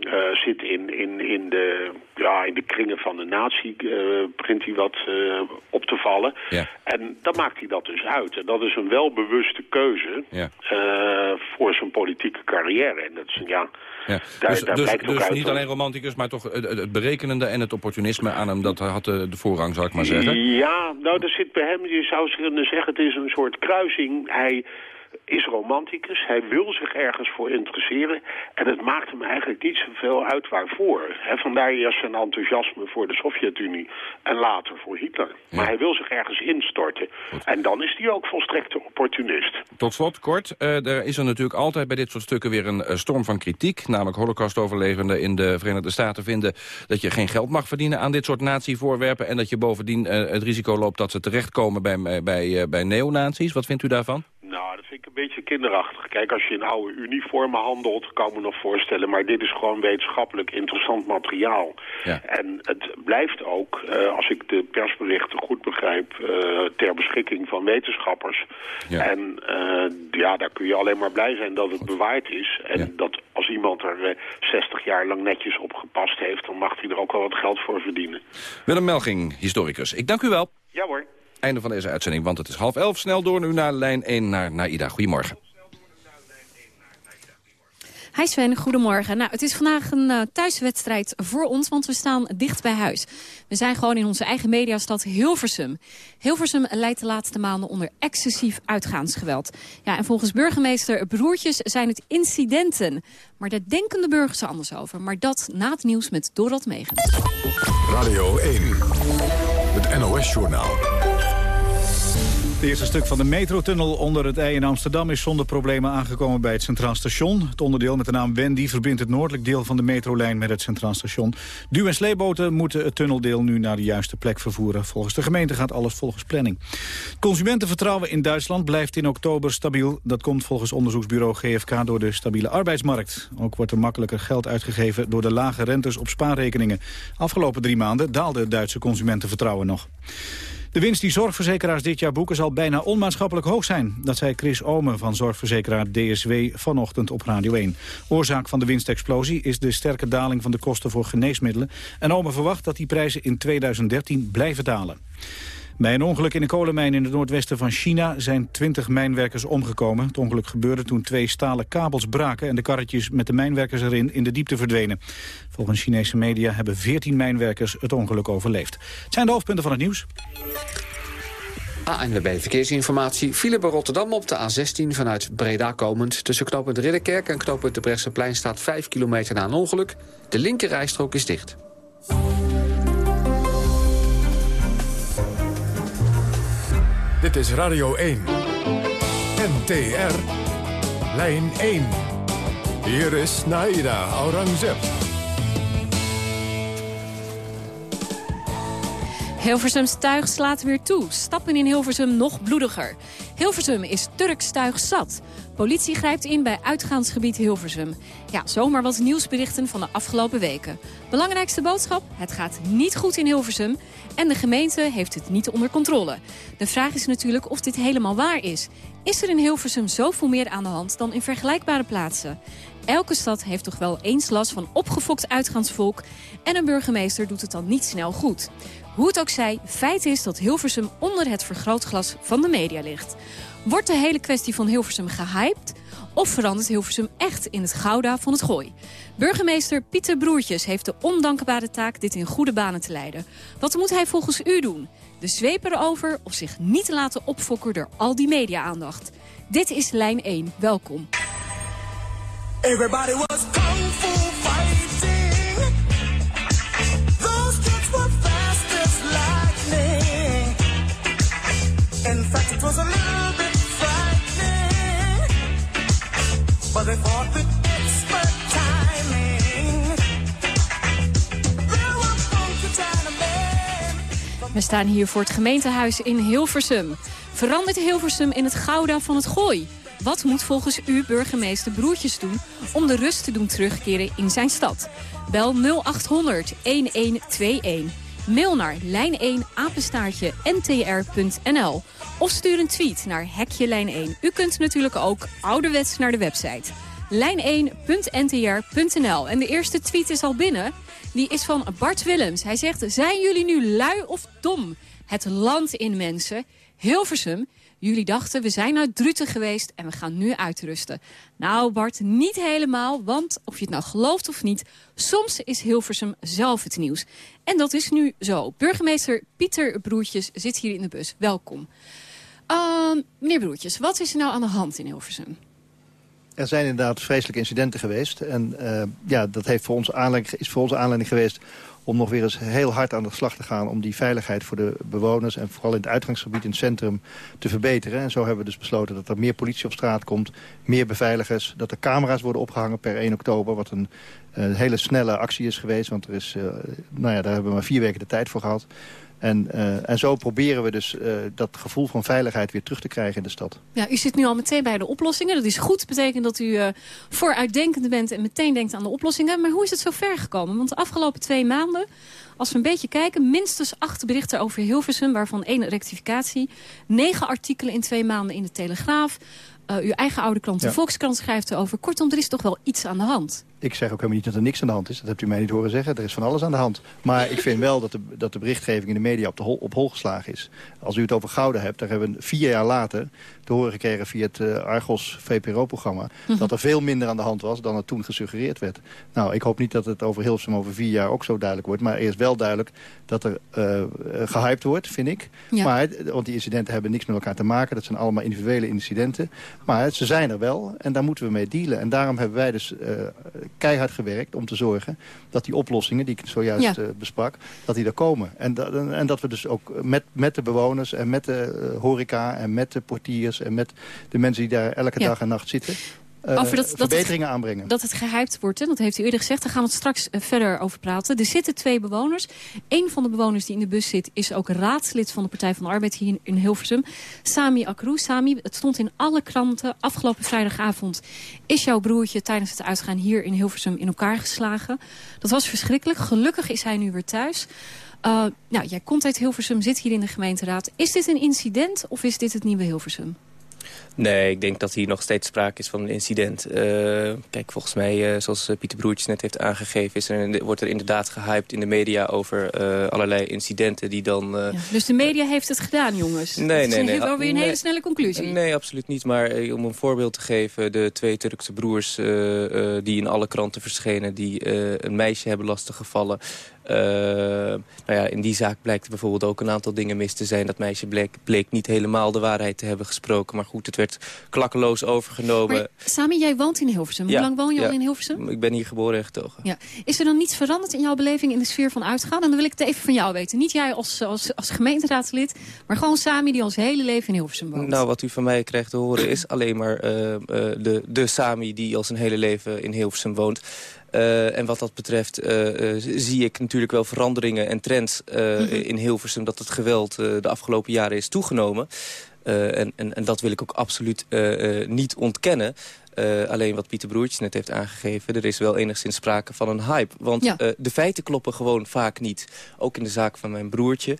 Uh, uh, zit in, in, in, de, ja, in de kringen van de nazi, uh, begint hij wat uh, op te vallen. Ja. En dan maakt hij dat dus uit. En dat is een welbewuste keuze ja. voor zijn politieke carrière. En dat is, ja, ja. daar, dus daar dus, dus niet alleen romanticus, maar toch het, het berekenende en het opportunisme aan hem... dat had de, de voorrang, zou ik maar zeggen. Ja, nou, er zit bij hem, je zou kunnen zeggen, het is een soort kruising. Hij is romanticus, hij wil zich ergens voor interesseren... en het maakt hem eigenlijk niet zoveel uit waarvoor. He, vandaar eerst zijn enthousiasme voor de Sovjet-Unie en later voor Hitler. Maar hij wil zich ergens instorten. En dan is hij ook volstrekt een opportunist. Tot slot, kort, uh, er is er natuurlijk altijd bij dit soort stukken weer een uh, storm van kritiek. Namelijk holocaustoverlevenden in de Verenigde Staten vinden dat je geen geld mag verdienen aan dit soort natievoorwerpen. En dat je bovendien uh, het risico loopt dat ze terechtkomen bij, bij, bij neonazies. Wat vindt u daarvan? Nou, dat vind ik een beetje kinderachtig. Kijk, als je in oude uniformen handelt, kan ik me nog voorstellen. Maar dit is gewoon wetenschappelijk interessant materiaal. Ja. En het blijft ook, eh, als ik de persberichten goed begrijp, eh, ter beschikking van wetenschappers. En eh, ja, daar kun je alleen maar blij zijn dat het bewaard is. En dat als iemand er eh, 60 jaar lang netjes op gepast heeft, dan mag hij er ook wel wat geld voor verdienen. Willem Melging, historicus. Ik dank u wel. Ja hoor. Einde van deze uitzending, want het is half elf. Snel door nu naar lijn 1 naar Naida. Goedemorgen. Hi Sven, goedemorgen. Nou, het is vandaag een eh, thuiswedstrijd voor ons, want we staan dicht bij huis. We zijn gewoon in onze eigen mediastad Hilversum. Hilversum leidt de laatste maanden onder excessief uitgaansgeweld. Ja, en volgens burgemeester Broertjes zijn het incidenten. Maar daar denken de burgers anders over. Maar dat na het nieuws met Dorot Megens. Radio 1, het NOS-journaal. Het eerste stuk van de metrotunnel onder het IJ in Amsterdam is zonder problemen aangekomen bij het Centraal Station. Het onderdeel met de naam Wendy verbindt het noordelijk deel van de metrolijn met het Centraal Station. Duw- en sleeboten moeten het tunneldeel nu naar de juiste plek vervoeren. Volgens de gemeente gaat alles volgens planning. Consumentenvertrouwen in Duitsland blijft in oktober stabiel. Dat komt volgens onderzoeksbureau GFK door de stabiele arbeidsmarkt. Ook wordt er makkelijker geld uitgegeven door de lage rentes op spaarrekeningen. Afgelopen drie maanden daalde het Duitse consumentenvertrouwen nog. De winst die zorgverzekeraars dit jaar boeken zal bijna onmaatschappelijk hoog zijn. Dat zei Chris Omen van zorgverzekeraar DSW vanochtend op Radio 1. Oorzaak van de winstexplosie is de sterke daling van de kosten voor geneesmiddelen. En Omen verwacht dat die prijzen in 2013 blijven dalen. Bij een ongeluk in een kolenmijn in het noordwesten van China zijn 20 mijnwerkers omgekomen. Het ongeluk gebeurde toen twee stalen kabels braken en de karretjes met de mijnwerkers erin in de diepte verdwenen. Volgens Chinese media hebben 14 mijnwerkers het ongeluk overleefd. Het zijn de hoofdpunten van het nieuws. ANWB Verkeersinformatie. File bij Rotterdam op de A16 vanuit Breda komend. Tussen knooppunt Ridderkerk en knooppunt de Brechtseplein staat 5 kilometer na een ongeluk. De linkerrijstrook is dicht. Dit is Radio 1. NTR. Lijn 1. Hier is Naida Aurangzeb. Hilversums tuig slaat weer toe. Stappen in Hilversum nog bloediger. Hilversum is Turks tuig zat. Politie grijpt in bij uitgaansgebied Hilversum. Ja, zomaar wat nieuwsberichten van de afgelopen weken. Belangrijkste boodschap? Het gaat niet goed in Hilversum. En de gemeente heeft het niet onder controle. De vraag is natuurlijk of dit helemaal waar is. Is er in Hilversum zoveel meer aan de hand dan in vergelijkbare plaatsen? Elke stad heeft toch wel eens last van opgefokt uitgaansvolk... en een burgemeester doet het dan niet snel goed. Hoe het ook zij, feit is dat Hilversum onder het vergrootglas van de media ligt. Wordt de hele kwestie van Hilversum gehyped... of verandert Hilversum echt in het Gouda van het Gooi? Burgemeester Pieter Broertjes heeft de ondankbare taak dit in goede banen te leiden. Wat moet hij volgens u doen? De zweep erover of zich niet laten opfokken door al die media-aandacht? Dit is lijn 1. Welkom. Everybody was We staan hier voor het gemeentehuis in Hilversum. Verandert Hilversum in het Gouda van het Gooi? Wat moet volgens u burgemeester Broertjes doen om de rust te doen terugkeren in zijn stad? Bel 0800 1121. Mail naar lijn1 apenstaartje of stuur een tweet naar hekje lijn 1. U kunt natuurlijk ook ouderwets naar de website lijn1.ntr.nl. En de eerste tweet is al binnen. Die is van Bart Willems. Hij zegt, zijn jullie nu lui of dom? Het land in mensen. Hilversum, jullie dachten we zijn uit Druten geweest en we gaan nu uitrusten. Nou Bart, niet helemaal, want of je het nou gelooft of niet... soms is Hilversum zelf het nieuws. En dat is nu zo. Burgemeester Pieter Broertjes zit hier in de bus. Welkom. Ehm, meneer Broertjes, wat is er nou aan de hand in Hilversum? Er zijn inderdaad vreselijke incidenten geweest. En eh, ja, dat heeft voor ons aanleiding, is voor ons aanleiding geweest om nog weer eens heel hard aan de slag te gaan... om die veiligheid voor de bewoners en vooral in het uitgangsgebied in het centrum te verbeteren. En zo hebben we dus besloten dat er meer politie op straat komt, meer beveiligers... dat er camera's worden opgehangen per 1 oktober, wat een, een hele snelle actie is geweest. Want er is, eh, nou ja, daar hebben we maar vier weken de tijd voor gehad. En, eh, en zo proberen we dus eh, dat gevoel van veiligheid weer terug te krijgen in de stad. Ja, u zit nu al meteen bij de oplossingen. Dat is goed. Dat betekent dat u eh vooruitdenkend bent en meteen denkt aan de oplossingen. Maar hoe is het zo ver gekomen? Want de afgelopen twee maanden, als we een beetje kijken... minstens acht berichten over Hilversum, waarvan één rectificatie. Negen artikelen in twee maanden in de Telegraaf. Uw eigen oude krant, de Ja. Volkskrant, schrijft erover. Kortom, er is toch wel iets aan de hand. Ik zeg ook helemaal niet dat er niks aan de hand is. Dat hebt u mij niet horen zeggen. Er is van alles aan de hand. Maar ik vind wel dat de, dat de berichtgeving in de media op, de hol, op hol geslagen is. Als u het over Gouden hebt, daar hebben we vier jaar later te horen gekregen via het eh, Argos VPRO-programma... Mhm. dat er veel minder aan de hand was dan er toen gesuggereerd werd. Nou, ik hoop niet dat het over Hilversum over vier jaar ook zo duidelijk wordt. Maar er is wel duidelijk dat er eh, gehyped wordt, vind ik. Ja. Maar, want die incidenten hebben niks met elkaar te maken. Dat zijn allemaal individuele incidenten. Maar ze zijn er wel en daar moeten we mee dealen. En daarom hebben wij dus keihard gewerkt om te zorgen dat die oplossingen die ik zojuist Ja. eh, besprak, dat die er komen. En, dat- en dat we dus ook met, met de bewoners en met de eh, horeca en met de portiers en met de mensen die daar elke Ja. dag en nacht zitten, Over dat- dat het- verbeteringen aanbrengen. Dat het gehyped wordt, hè? dat heeft u eerder gezegd. Daar gaan we het straks eh, verder over praten. Er zitten twee bewoners. Eén van de bewoners die in de bus zit... is ook raadslid van de Partij van de Arbeid hier in- Hilversum. Sami Akru. Sami, het stond in alle kranten. Afgelopen vrijdagavond is jouw broertje tijdens het uitgaan hier in Hilversum in elkaar geslagen. Dat was verschrikkelijk. Gelukkig is hij nu weer thuis. Uh, nou, jij komt uit Hilversum, zit hier in de gemeenteraad. Is dit een incident of is dit het nieuwe Hilversum? Nee, ik denk dat hier nog steeds sprake is van een incident. Eh, kijk, volgens mij, eh, zoals eh, Pieter Broertjes net heeft aangegeven... Is er, wordt er inderdaad gehyped in de media over allerlei incidenten die dan... eh, Dus de media heeft het gedaan, jongens. Nee, dat is nee, nee. heeft wel weer een Nee. hele snelle conclusie. Nee, absoluut niet. Maar om een voorbeeld te geven... de twee Turkse broers die in alle kranten verschenen... die een meisje hebben lastiggevallen... Eh, nou ja, in die zaak blijkt er bijvoorbeeld ook een aantal dingen mis te zijn. Dat meisje bleek, bleek niet helemaal de waarheid te hebben gesproken. Maar goed, het werd klakkeloos overgenomen. Maar Sami, jij woont in Hilversum. Hoe lang woon je ja. al in Hilversum? Ik ben hier geboren en getogen. Ja. Is er dan niets veranderd in jouw beleving in de sfeer van uitgaan? En dan wil ik het even van jou weten. Niet jij als, als, als gemeenteraadslid, maar gewoon Sami die ons hele leven in Hilversum woont. Nou, wat u van mij krijgt te horen is alleen maar eh, eh, de, de Sami die al zijn hele leven in Hilversum woont. Eh, en wat dat betreft zie ik natuurlijk wel veranderingen en trends Mhm. in Hilversum... dat het geweld de afgelopen jaren is toegenomen. Eh, en, en, en dat wil ik ook absoluut eh, eh, niet ontkennen. Alleen wat Pieter Broertjes net heeft aangegeven... er is wel enigszins sprake van een hype. Want Ja. de feiten kloppen gewoon vaak niet. Ook in de zaak van mijn broertje...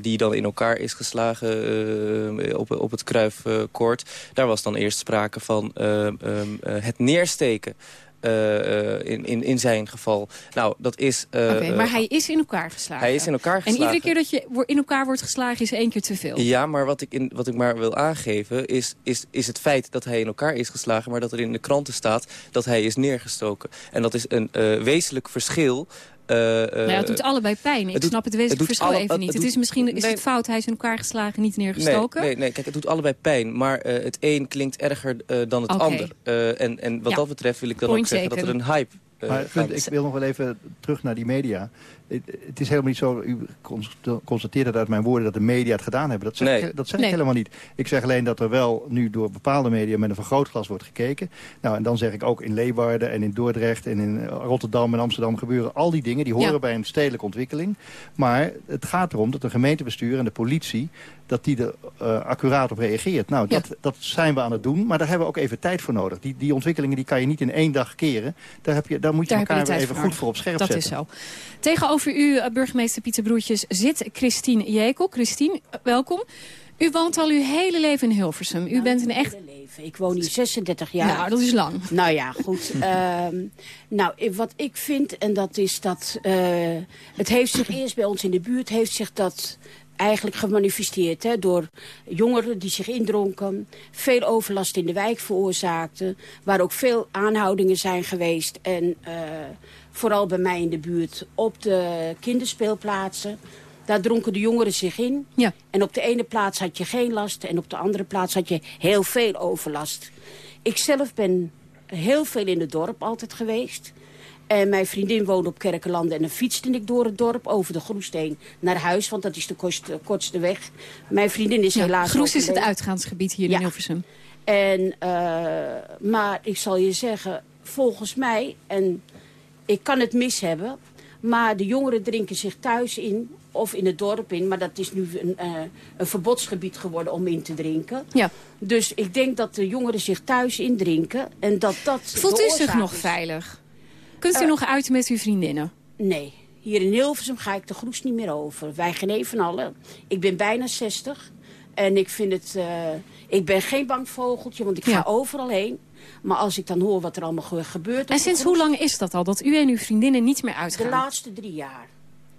die dan in elkaar is geslagen op, op het Kruifkoord. Daar was dan eerst sprake van eh, ehm, eh, het neersteken. Eh, eh, in, in, in zijn geval. Nou, dat is... eh, Oké, maar hij is in elkaar geslagen. hij is in elkaar En geslagen. iedere keer dat je in elkaar wordt geslagen is één keer te veel. Ja, maar wat ik, in, wat ik maar wil aangeven is, is, is het feit dat hij in elkaar is geslagen... maar dat er in de kranten staat dat hij is neergestoken. En dat is een wezenlijk verschil... eh, nou ja, het doet allebei pijn. Ik het doet- snap het het wezenlijk doet verschil alle- even het- niet. het Het is misschien is nee. het fout, hij is in elkaar geslagen, niet neergestoken. Nee, nee, nee, kijk, het doet allebei pijn. Maar eh, het een klinkt erger eh, dan het Oké. ander. Eh, en, en wat Ja. dat betreft wil ik dan ook zeggen dat er een hype... eh, Maar ik wil nog wel even terug naar die media. Het, is helemaal niet zo, u cons- constateert het uit mijn woorden... dat de media het gedaan hebben. Dat zeg, Nee. ik, dat zeg Nee. ik helemaal niet. Ik zeg alleen dat er wel nu door bepaalde media... met een vergrootglas wordt gekeken. Nou, en dan zeg ik ook in Leeuwarden en in Dordrecht... en in Rotterdam en Amsterdam gebeuren al die dingen. Die horen Ja. bij een stedelijke ontwikkeling. Maar het gaat erom dat de gemeentebestuur en de politie... dat die er eh, accuraat op reageert. Nou, dat, dat zijn we aan het doen. Maar daar hebben we ook even tijd voor nodig. Die, die ontwikkelingen die kan je niet in één dag keren. Daar, heb je, daar moet je Daar je elkaar weer even voor goed voor op scherp Dat zetten. is zo. Tegenover u, eh, burgemeester Pieter Broertjes, zit Christine Jekel. Christine, eh, welkom. U woont al uw hele leven in Hilversum. U bent een echt... Ik woon hier 36 jaar. Nou, dat is lang. Nou ja, goed. [laughs] Ehm, nou, wat ik vind, en dat is dat... eh, het heeft zich eerst bij ons in de buurt, heeft zich dat eigenlijk gemanifesteerd. Hè, door jongeren die zich indronken, veel overlast in de wijk veroorzaakten. Waar ook veel aanhoudingen zijn geweest. En eh, vooral bij mij in de buurt op de kinderspeelplaatsen. Daar dronken de jongeren zich in. Ja. En op de ene plaats had je geen last en op de andere plaats had je heel veel overlast. Ik zelf ben heel veel in het dorp altijd geweest. En mijn vriendin woonde op Kerkenlanden en dan fietste ik door het dorp over de Groesteen naar huis, want dat is de kortste, kortste weg. Mijn vriendin is Ja, helaas Groes is het uitgaansgebied hier Ja. in Hilversum. En, eh, maar ik zal je zeggen, volgens mij, en ik kan het mis hebben... maar de jongeren drinken zich thuis in of in het dorp in. Maar dat is nu een, eh, een verbodsgebied geworden om in te drinken. Ja. Dus ik denk dat de jongeren zich thuis indrinken. En dat dat Voelt u zich nog is. veilig? Kunt u Eh, nog uit met uw vriendinnen? Nee. Hier in Hilversum ga ik de groes niet meer over. Wij van allen. Ik ben bijna 60. En ik vind het... eh, ik ben geen bang vogeltje, want ik ga overal heen. Maar als ik dan hoor wat er allemaal ge- gebeurt... En sinds hoe lang is dat al, dat u en uw vriendinnen niet meer uitgaan? De laatste drie jaar.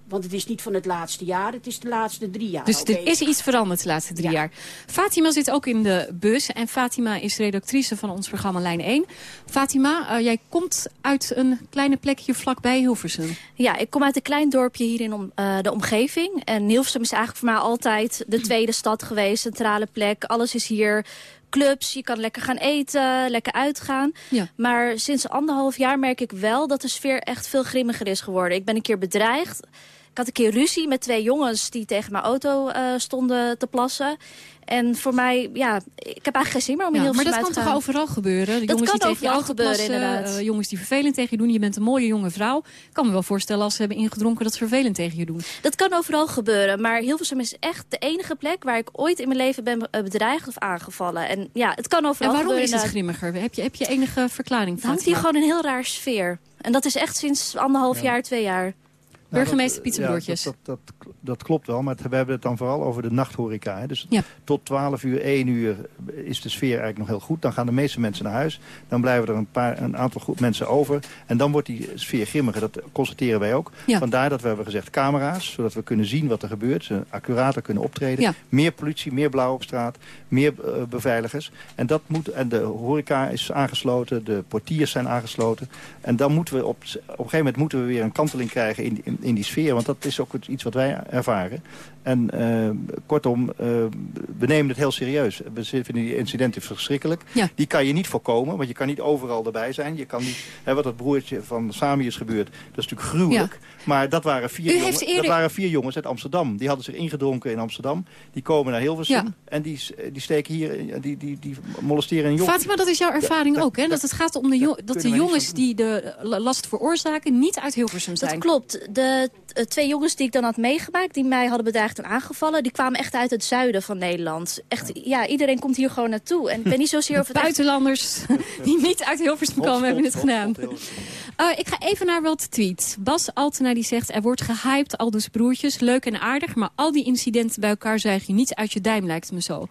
Want het is niet van het laatste jaar, het is de laatste drie jaar. Dus er is iets veranderd de laatste drie jaar. Fatima zit ook in de bus. En Fatima is redactrice van ons programma Lijn 1. Fatima, eh, jij komt uit een kleine plekje vlakbij Hilversum. Ja, ik kom uit een klein dorpje hier in om, eh, de omgeving. En Hilversum is eigenlijk voor mij altijd de [clears throat] tweede stad geweest. Centrale plek. Alles is hier clubs. Je kan lekker gaan eten, lekker uitgaan. Ja. Maar sinds anderhalf jaar merk ik wel dat de sfeer echt veel grimmiger is geworden. Ik ben een keer bedreigd. Ik had een keer ruzie met twee jongens die tegen mijn auto eh, stonden te plassen. En voor mij, ja, ik heb eigenlijk geen zin meer om Ja, maar Hilversum dat kan toch overal gebeuren? De Dat jongens kan die tegen je gebeuren, inderdaad. eh, jongens die vervelend tegen je doen. Je bent een mooie jonge vrouw. Ik kan me wel voorstellen als ze hebben ingedronken dat ze vervelend tegen je doen. Dat kan overal gebeuren, maar Hilversum is echt de enige plek waar ik ooit in mijn leven ben eh, bedreigd of aangevallen. En ja, het kan En overal waarom gebeuren. is het grimmiger? Heb je, heb je enige verklaring Het hangt hier gewoon een heel raar sfeer. En dat is echt sinds anderhalf jaar, twee jaar. Nou, Burgemeester dat- Pieter ja, Broertjes. Dat, dat, dat, dat klopt wel, maar we hebben het dan vooral over de nachthoreca. Hè. Dus Ja. tot 12 uur, 1 uur is de sfeer eigenlijk nog heel goed. Dan gaan de meeste mensen naar huis. Dan blijven er een, paar, een aantal goed mensen over. En dan wordt die sfeer grimmiger. Dat constateren wij ook. Ja. Vandaar dat we hebben gezegd camera's, zodat we kunnen zien wat er gebeurt. Ze accurater kunnen optreden. Ja. Meer politie, meer blauw op straat, meer eh, beveiligers. En, dat moet, en de horeca is aangesloten, de portiers zijn aangesloten. En dan moeten we op, op een gegeven moment moeten we weer een kanteling krijgen in, in, in die sfeer. Want dat is ook iets wat wij ervaren. En eh, kortom, eh, we nemen het heel serieus. We vinden die incidenten verschrikkelijk. Ja. Die kan je niet voorkomen, want je kan niet overal erbij zijn. Je kan niet, hè, wat dat broertje van Sami is gebeurd, dat is natuurlijk gruwelijk. Maar dat waren, vier jongen- eerder- dat waren vier jongens uit Amsterdam. Die hadden zich ingedronken in Amsterdam. Die komen naar Hilversum Ja. en die, die steken hier, die, die, die molesteren een jongen. Fatima, dat is jouw ervaring Da- ook, hè? Dat het gaat om de, jo- dat de jongens die de last veroorzaken niet uit Hilversum zijn. Dat klopt. De twee jongens die ik dan had meegemaakt, die mij hadden bedreigd en aangevallen, die kwamen echt uit het zuiden van Nederland. Echt, ja, iedereen komt hier gewoon naartoe. En ik ben niet zozeer het echt- Buitenlanders [laughs] die niet uit Hilversum komen, hebben het gedaan. Eh, ik ga even naar wat tweets. Bas Altena die zegt, er wordt gehyped, al dus broertjes. Leuk en aardig, maar al die incidenten bij elkaar zuig je niet uit je duim, lijkt me zo.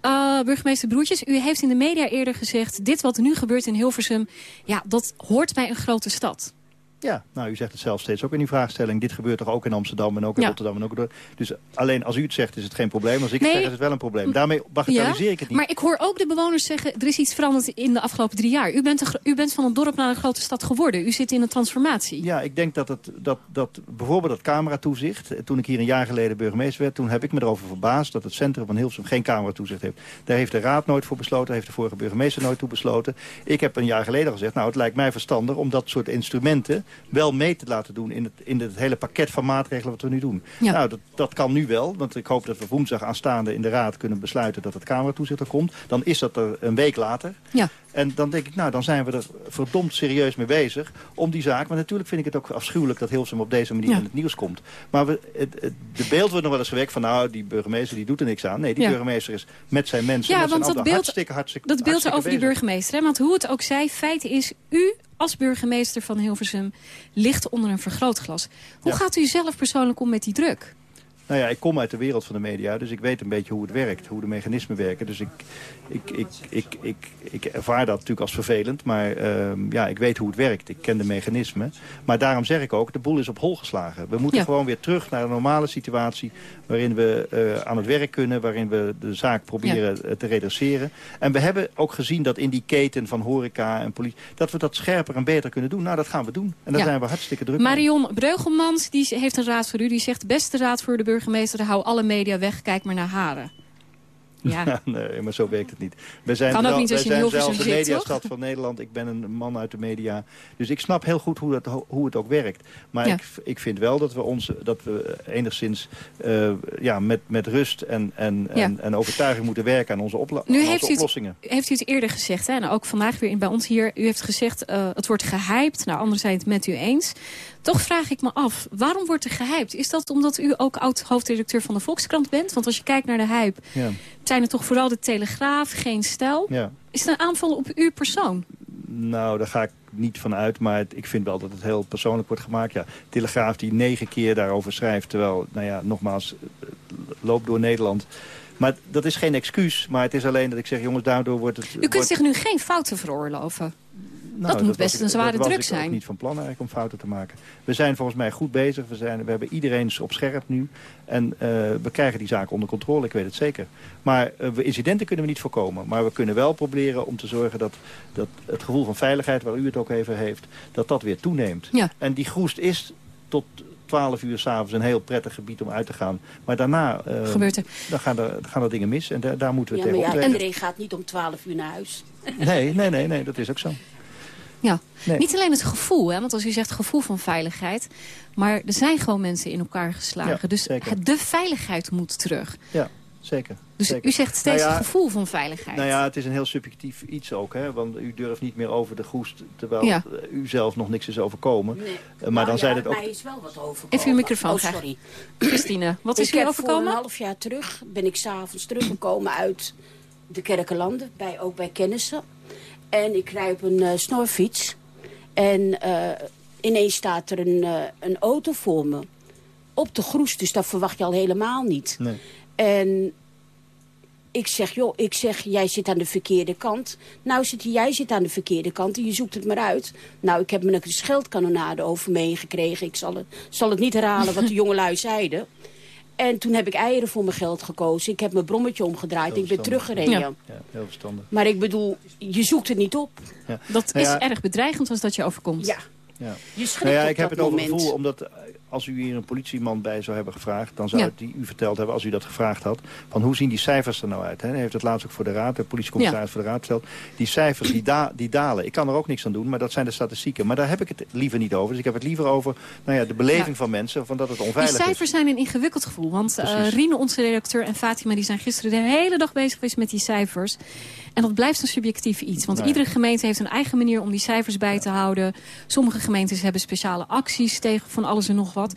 Eh, burgemeester Broertjes, u heeft in de media eerder gezegd... dit wat er nu gebeurt in Hilversum, ja, dat hoort bij een grote stad. Ja, nou, u zegt het zelf steeds ook in uw vraagstelling. Dit gebeurt toch ook in Amsterdam en ook in Ja. Rotterdam. En ook in- dus alleen als u het zegt is het geen probleem. Als ik Nee. het zeg is het wel een probleem. Daarmee bagatelliseer ik het niet. Maar ik hoor ook de bewoners zeggen, er is iets veranderd in de afgelopen drie jaar. U bent, u bent van een dorp naar een grote stad geworden. U zit in een transformatie. Ja, ik denk dat, het, dat, dat bijvoorbeeld dat cameratoezicht... eh, toen ik hier een jaar geleden burgemeester werd... toen heb ik me erover verbaasd dat het centrum van Hilversum geen cameratoezicht heeft. Daar heeft de raad nooit voor besloten. Daar heeft de vorige burgemeester nooit toe besloten. Ik heb een jaar geleden gezegd... nou, het lijkt mij verstandig om dat soort instrumenten... wel mee te laten doen in het, in het hele pakket van maatregelen wat we nu doen. Ja. Nou, dat, dat kan nu wel. Want ik hoop dat we woensdag aanstaande in de raad kunnen besluiten... dat het cameratoezicht er komt. Dan is dat er een week later. Ja. En dan denk ik, nou, dan zijn we er verdomd serieus mee bezig om die zaak. Maar natuurlijk vind ik het ook afschuwelijk dat Hilversum op deze manier Ja. in het nieuws komt. Maar we, het, het- de beeld wordt nog wel eens gewekt van, nou, die burgemeester die doet er niks aan. Nee, die Ja. burgemeester is met zijn mensen, Ja, want dat beeld, hartstikke, hartstikke dat beeld over die burgemeester. Hè? Want hoe het ook zij, feit is, u als burgemeester van Hilversum ligt onder een vergrootglas. Hoe Ja. gaat u zelf persoonlijk om met die druk? Nou ja, ik kom uit de wereld van de media, dus ik weet een beetje hoe het werkt, hoe de mechanismen werken. Dus ik, ik, ik, ik, ik, ik ervaar dat natuurlijk als vervelend, maar ehm, ja, ik weet hoe het werkt. Ik ken de mechanismen. Maar daarom zeg ik ook, de boel is op hol geslagen. We moeten Ja. gewoon weer terug naar een normale situatie waarin we eh, aan het werk kunnen, waarin we de zaak proberen eh, te redresseren. En we hebben ook gezien dat in die keten van horeca en politie, dat we dat scherper en beter kunnen doen. Nou, dat gaan we doen. En daar Ja. zijn we hartstikke druk. Marion Breugelmans die heeft een raad voor u. Die zegt, beste raad voor de burgemeester, hou alle media weg, kijk maar naar Haren. Ja. [laughs] nee, maar zo werkt het niet. We zijn, Kan ook wel- niet als wij je in zijn Hilversum zelf de mediastad van Nederland. Ik ben een man uit de media. Dus ik snap heel goed hoe, dat, hoe het ook werkt. Maar Ja. ik, ik vind wel dat we, ons, dat we enigszins eh, ja, met, met rust en, en, Ja. en, en overtuiging moeten werken aan onze, oplo Nu aan onze heeft u, het, oplossingen. heeft u het eerder gezegd, hè? en ook vandaag weer bij ons hier. U heeft gezegd, eh, het wordt gehyped. Nou, anderen zijn het met u eens. Toch vraag ik me af, waarom wordt er gehyped? Is dat omdat u ook oud-hoofdredacteur van de Volkskrant bent? Want als je kijkt naar de hype, Ja. zijn het toch vooral de Telegraaf, geen stijl? Ja. Is het een aanval op uw persoon? Nou, daar ga ik niet van uit. Maar het- ik vind wel dat het heel persoonlijk wordt gemaakt. Ja, Telegraaf die negen keer daarover schrijft. Terwijl, nou ja, nogmaals, eh, loopt door Nederland. Maar dat is geen excuus. Maar het is alleen dat ik zeg, jongens, daardoor wordt het... U kunt wordt- zich nu geen fouten veroorloven. Nou, dat moet best ik- een zware dat was druk ik ook zijn. niet van plan eigenlijk om fouten te maken. We zijn volgens mij goed bezig. We, zijn, we hebben iedereen op scherp nu. En eh, we krijgen die zaak onder controle, ik weet het zeker. Maar eh, incidenten kunnen we niet voorkomen. Maar we kunnen wel proberen om te zorgen dat, dat het gevoel van veiligheid... waar u het ook even heeft, dat dat weer toeneemt. Ja. En die groest is tot 12 uur s'avonds een heel prettig gebied om uit te gaan. Maar daarna eh, Gebeurt er. Dan gaan, er, gaan er dingen mis en daar, daar moeten we Ja, maar tegen ja, optreden. iedereen gaat niet om 12 uur naar huis. Nee, nee, nee, nee, dat is ook zo. Ja, Nee. niet alleen het gevoel, hè, want als u zegt gevoel van veiligheid... maar er zijn gewoon mensen in elkaar geslagen. Ja, dus zeker. het- de veiligheid moet terug. Ja, zeker. Dus zeker. u zegt steeds Nou ja, gevoel van veiligheid. Nou ja, het is een heel subjectief iets ook. Hè? Want u durft niet meer over de goest, terwijl Ja. u zelf nog niks is overkomen. Nee. Eh, maar Nou dan ja, zijn het ook... mij is wel wat overkomen. Even uw microfoon oh, sorry. Christine, wat is ik u overkomen? voor een half jaar terug ben ik s'avonds teruggekomen uit de Kerkenlanden, bij, ook bij kennissen. En ik rij op een eh, snorfiets. En eh, ineens staat er een, eh, een auto voor me. Op de groes, dus dat verwacht je al helemaal niet. Nee. En ik zeg, joh, ik zeg, jij zit aan de verkeerde kant. Nou zit jij zit aan de verkeerde kant en je zoekt het maar uit. Nou, ik heb me een scheldkanonade over me heen gekregen. Ik zal het, zal het niet herhalen wat de jongelui zeiden. En toen heb ik eieren voor mijn geld gekozen. Ik heb mijn brommetje omgedraaid. Ik ben teruggereden. Ja, heel verstandig. Maar ik bedoel, je zoekt het niet op. Ja. Dat Nou is erg bedreigend als dat je overkomt. Ja. Ja. Je schrikt Nou ja, op ik heb het over moment. gevoel, omdat als u hier een politieman bij zou hebben gevraagd... dan zou Ja. het die u verteld hebben, als u dat gevraagd had... van hoe zien die cijfers er nou uit? Hè? Hij heeft het laatst ook voor de raad, de politiecommissaris voor de raad verteld. Die cijfers die, da die dalen. Ik kan er ook niks aan doen, maar dat zijn de statistieken. Maar daar heb ik het liever niet over. Dus ik heb het liever over nou ja, de beleving Ja. van mensen... van dat het Die onveilig cijfers is. zijn een ingewikkeld gevoel. Want Precies. Rine, onze redacteur, en Fatima die zijn gisteren de hele dag bezig geweest met die cijfers. En dat blijft een subjectief iets. Want iedere gemeente heeft een eigen manier om die cijfers bij te houden. Sommige gemeentes hebben speciale acties tegen van alles en nog wat.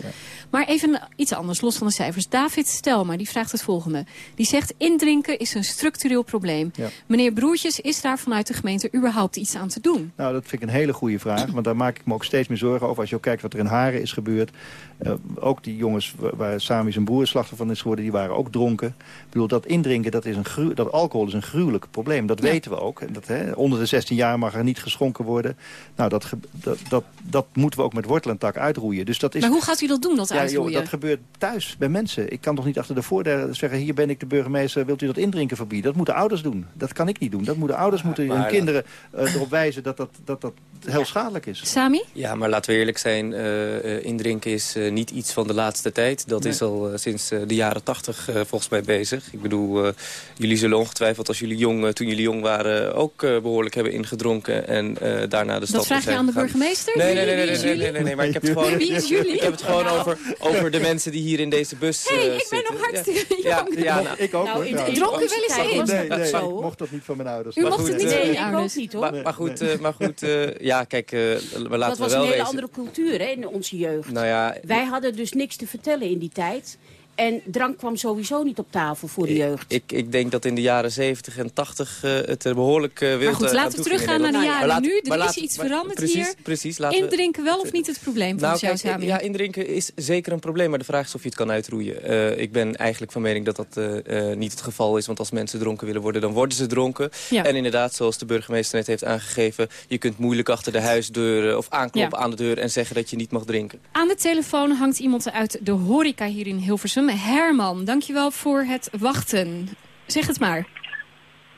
Maar even iets anders, los van de cijfers. David Stelma, die vraagt het volgende. Die zegt, indrinken is een structureel probleem. Ja. Meneer Broertjes, is daar vanuit de gemeente überhaupt iets aan te doen? Nou, dat vind ik een hele goede vraag. Want daar maak ik me ook steeds meer zorgen over. Als je ook kijkt wat er in Haren is gebeurd. Eh, ook die jongens wa- waar Sami zijn broer slachtoffer van is geworden... die waren ook dronken. Ik bedoel, dat indrinken, dat, is een dat alcohol is een gruwelijk probleem. Dat weten we ook. En dat, hè, onder de 16 jaar mag er niet geschonken worden. Nou, dat, dat, dat, dat moeten we ook met wortel en tak uitroeien. Dus dat is, Maar hoe gaat u dat doen, dat ja, joh, uitroeien? dat gebeurt thuis bij mensen. Ik kan toch niet achter de voordeur zeggen... hier ben ik de burgemeester, wilt u dat indrinken verbieden? Dat moeten ouders doen. Dat kan ik niet doen. Dat moeten ouders moeten hun maar- kinderen eh, erop wijzen... dat dat, dat, dat heel schadelijk is. Sami? Ja, maar laten we eerlijk zijn. eh, eh, indrinken is eh, niet iets van de laatste tijd. Dat Nee. is al eh, sinds eh, de jaren tachtig eh, volgens mij bezig. Ik bedoel, eh, jullie zullen ongetwijfeld als jullie jong, eh, toen jullie jong waren... ook eh, behoorlijk hebben ingedronken en eh, daarna de stad Dat vraag je aan de burgemeester? Nee, nee, nee, nee, nee, nee, nee, nee, maar ik heb het gewoon, Wie is jullie? ik heb het gewoon over, over de mensen die hier in deze bus Hé, eh, ik ben nog hartstikke Ja, jong. ja, nou, ik ook Nou, hoor. Dronk u wel eens in? was Nee, dat nee, zo, ik mocht dat niet van mijn ouders. U mocht goed, het niet van je ik ouders. ook niet hoor. maar, maar goed, maar goed eh, ja, kijk, eh, maar laten dat we was wel een hele wezen. andere cultuur hè, in onze jeugd. Nou ja, Wij hadden dus niks te vertellen in die tijd. En drank kwam sowieso niet op tafel voor de jeugd. Ik, ik denk dat in de jaren 70 en 80 eh, het er behoorlijk eh wilde Maar goed, aan laten we teruggaan naar de Nederland. jaren laat- nu. Er is iets maar- veranderd precies, hier. Precies, laten Indrinken wel of niet het probleem Nou, volgens jou, kijk, Sami? ja, indrinken is zeker een probleem, maar de vraag is of je het kan uitroeien. Eh, ik ben eigenlijk van mening dat dat eh, eh, niet het geval is, want als mensen dronken willen worden, dan worden ze dronken. Ja. En inderdaad, zoals de burgemeester net heeft aangegeven, je kunt moeilijk achter de huisdeur eh, of aankloppen Ja. aan de deur en zeggen dat je niet mag drinken. Aan de telefoon hangt iemand uit de horeca hier in Hilversum. Herman, dankjewel voor het wachten. Zeg het maar.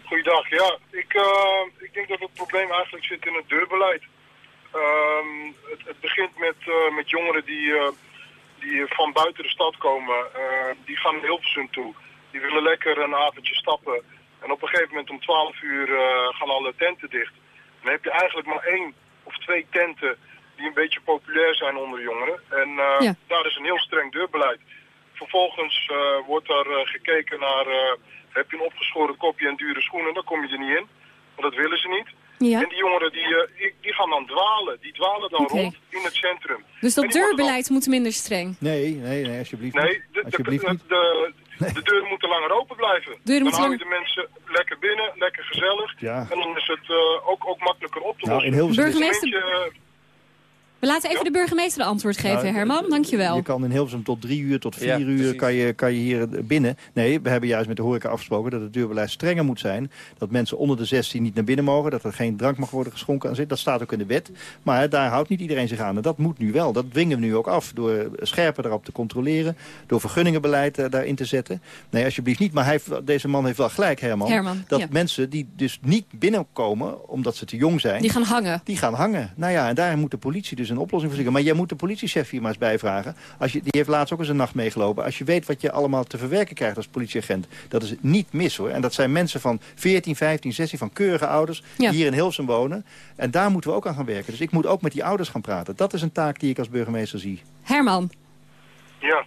Goeiedag, ja. Ik, eh, ik denk dat het probleem eigenlijk zit in het deurbeleid. Ehm, het, het begint met, eh, met jongeren die, eh, die van buiten de stad komen. Die gaan naar Hilversum toe. Die willen lekker een avondje stappen. En op een gegeven moment om 12 uur gaan alle tenten dicht. Dan heb je eigenlijk maar één of twee tenten die een beetje populair zijn onder jongeren. En Ja. daar is een heel streng deurbeleid. Vervolgens eh, wordt daar eh, gekeken naar... eh, heb je een opgeschoren kopje en dure schoenen, dan kom je er niet in. Want dat willen ze niet. Ja. En die jongeren die, eh, die, die gaan dan dwalen. Die dwalen dan rond in het centrum. Dus dat deurbeleid moet minder streng. Nee, nee, nee, alsjeblieft Nee, de, de, Alsjeblieft de, niet. de, de deuren moeten langer open blijven. Deuren dan hou je lang- de mensen lekker binnen, lekker gezellig. Ja. En dan is het eh, ook, ook makkelijker op te Nou, lossen. in Hilversum Burgemeester- Gemeente, We laten even de burgemeester de antwoord geven, Nou, Herman. Dankjewel. Je kan in Hilversum tot drie uur, tot vier Ja, uur kan je, kan je hier binnen. Nee, we hebben juist met de horeca afgesproken dat het deurbeleid strenger moet zijn. Dat mensen onder de 16 niet naar binnen mogen. Dat er geen drank mag worden geschonken aan zit. Dat staat ook in de wet. Maar hè, daar houdt niet iedereen zich aan. En dat moet nu wel. Dat dwingen we nu ook af. Door scherper daarop te controleren. Door vergunningenbeleid eh, daarin te zetten. Nee, alsjeblieft niet. Maar hij, heeft- deze man heeft wel gelijk, Herman. Herman, dat ja. mensen die dus niet binnenkomen omdat ze te jong zijn... Die gaan hangen. Die gaan hangen. Nou ja, en daar moet de politie dus een oplossing voor zoeken. Maar jij moet de politiechef hier maar eens bijvragen. Als je, die heeft laatst ook eens een nacht meegelopen. Als je weet wat je allemaal te verwerken krijgt als politieagent. Dat is niet mis hoor. En dat zijn mensen van 14, 15, 16, van keurige ouders. Ja. Die hier in Hilversum wonen. En daar moeten we ook aan gaan werken. Dus ik moet ook met die ouders gaan praten. Dat is een taak die ik als burgemeester zie. Herman. Ja,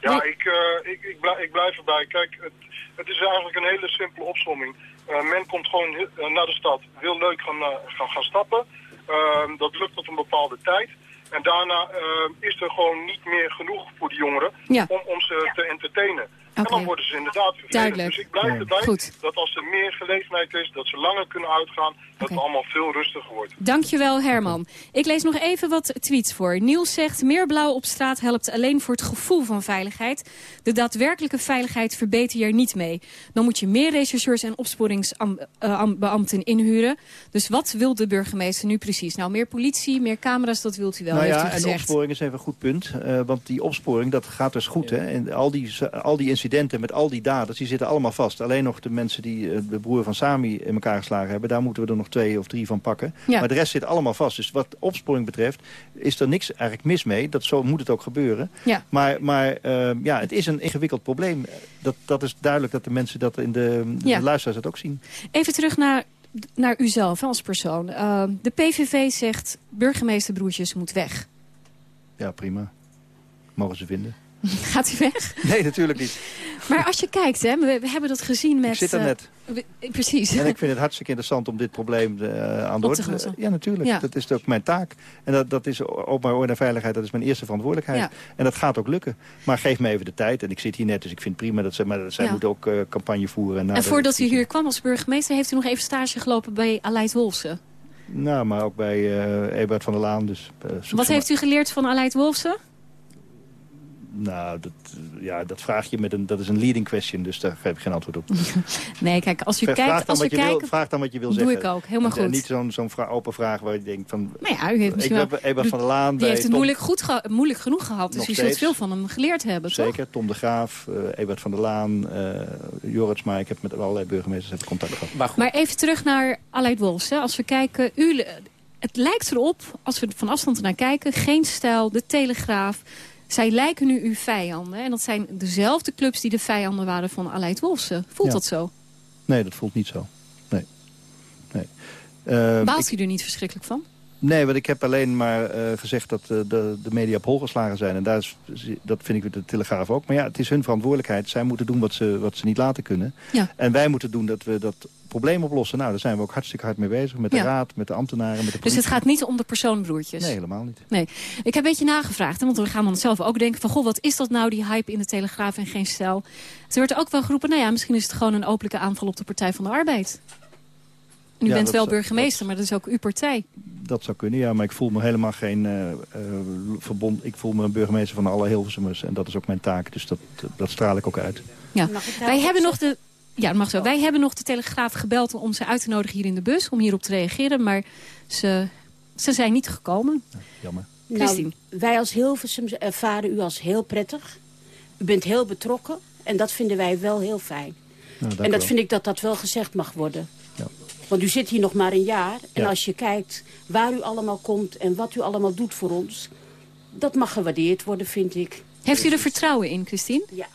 ja ik, eh, ik, ik, blijf, ik blijf erbij. Kijk, het, het is eigenlijk een hele simpele opsomming. Eh, men komt gewoon eh, naar de stad, wil leuk gaan, eh, gaan, gaan stappen. Ehm, dat lukt tot een bepaalde tijd. En daarna ehm, is er gewoon niet meer genoeg voor die jongeren Ja. om, om ze te entertainen. En dan worden ze inderdaad vervelend. Duidelijk. Dus ik blijf Ja. erbij Goed. dat als er meer gelegenheid is, dat ze langer kunnen uitgaan, dat het allemaal veel rustiger wordt. Dankjewel, Herman. Ik lees nog even wat tweets voor. Niels zegt, meer blauw op straat helpt alleen voor het gevoel van veiligheid. De daadwerkelijke veiligheid verbeter je er niet mee. Dan moet je meer rechercheurs en opsporingsbeambten inhuren. Dus wat wil de burgemeester nu precies? Nou, meer politie, meer camera's, dat wilt u wel, nou heeft ja, u en gezegd. opsporing is even een goed punt. eh, want die opsporing, dat gaat dus goed. Hè? En al die, al die incidenten met al die daders, die zitten allemaal vast. Alleen nog de mensen die eh, de broer van Sami in elkaar geslagen hebben... daar moeten we er nog twee of drie van pakken. Ja. Maar de rest zit allemaal vast. Dus wat opsporing betreft is er niks eigenlijk mis mee. Dat, zo moet het ook gebeuren. Ja. Maar, maar eh, ja, het is een ingewikkeld probleem. Dat, dat is duidelijk dat de mensen dat in de, de Ja. luisteraars dat ook zien. Even terug naar, naar uzelf als persoon. Uh, de PVV zegt, burgemeester Broertjes moet weg. Ja, prima. Mogen ze vinden. [laughs] Gaat hij weg? Nee, natuurlijk niet. Maar als je kijkt, hè, we, we hebben dat gezien met... Ik zit er eh, net. we- precies. En ik vind het hartstikke interessant om dit probleem eh, aan de Op te orde lossen. Ja, natuurlijk. Ja. Dat is ook mijn taak. En dat, dat is openbaar orde en veiligheid, dat is mijn eerste verantwoordelijkheid. Ja. En dat gaat ook lukken. Maar geef me even de tijd. En ik zit hier net, dus ik vind het prima dat zij, maar zij Ja. moeten ook eh, campagne voeren. En voordat u hier kwam als burgemeester... heeft u nog even stage gelopen bij Aleid Wolfsen. Nou, maar ook bij eh Ebert van der Laan. Dus, eh, Wat ze heeft u geleerd van Aleid Wolfsen? Nou, dat, ja, dat vraag je met een, dat is een leading question, dus daar geef ik geen antwoord op. [laughs] Nee, kijk, als u vraag, kijkt... dan Als je wil, kijken... vraag dan wat je wil Doe zeggen. ik ook, helemaal En, eh, goed. niet zo'n open vraag waar je denkt van... Maar ja, u heeft misschien ik wel... van der Laan Die heeft het Tom- moeilijk, goed moeilijk genoeg gehad. Dus u zult veel van hem geleerd hebben, toch? Zeker, Tom de Graaf, eh Ebert van der Laan, eh Jorritsma. Ik heb met allerlei burgemeesters heb contact gehad. Maar even terug naar Aleid Wolfsen. Als we kijken, u, het lijkt erop, als we van afstand naar kijken... Geen Stijl, De Telegraaf... Zij lijken nu uw vijanden. En dat zijn dezelfde clubs die de vijanden waren van Aleid Wolfsen. Voelt Ja. dat zo? Nee, dat voelt niet zo. Nee. nee. Eh, Baalt ik- u er niet verschrikkelijk van? Nee, want ik heb alleen maar eh, gezegd dat eh, de, de media op hol geslagen zijn. En daar is, dat vind ik met de Telegraaf ook. Maar ja, het is hun verantwoordelijkheid. Zij moeten doen wat ze, wat ze niet laten kunnen. Ja. En wij moeten doen dat we dat probleem oplossen. Nou, daar zijn we ook hartstikke hard mee bezig. Met de Ja. raad, met de ambtenaren, met de Dus het gaat niet om de persoonbroertjes? Nee, helemaal niet. Nee. Ik heb een beetje nagevraagd, hè, want we gaan dan zelf ook denken van... goh, wat is dat nou, die hype in de Telegraaf en geen stijl? Er wordt ook wel geroepen, nou ja, misschien is het gewoon een openlijke aanval op de Partij van de Arbeid. En u Ja, bent wel zou- burgemeester, maar dat is ook uw partij. Dat zou kunnen, ja. Maar ik voel me helemaal geen eh, eh, verbond. Ik voel me een burgemeester van alle Hilversumers. En dat is ook mijn taak. Dus dat, dat straal ik ook uit. Ja. Wij hebben nog de... Ja, dat mag zo. Wij hebben nog de Telegraaf gebeld om ze uit te nodigen hier in de bus... om hierop te reageren, maar ze, ze zijn niet gekomen. Jammer. Christine. Nou, wij als Hilversum ervaren u als heel prettig. U bent heel betrokken en dat vinden wij wel heel fijn. Nou, en dat vind ik dat dat wel gezegd mag worden. Want u zit hier nog maar een jaar. En Ja. als je kijkt waar u allemaal komt en wat u allemaal doet voor ons... dat mag gewaardeerd worden, vind ik. Heeft u er vertrouwen in, Christine? Ja.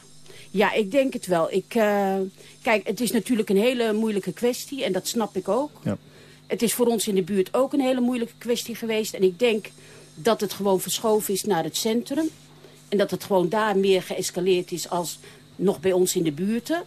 Ja, ik denk het wel. Ik, eh, kijk, het is natuurlijk een hele moeilijke kwestie en dat snap ik ook. Ja. Het is voor ons in de buurt ook een hele moeilijke kwestie geweest. En ik denk dat het gewoon verschoven is naar het centrum. En dat het gewoon daar meer geëscaleerd is als nog bij ons in de buurten.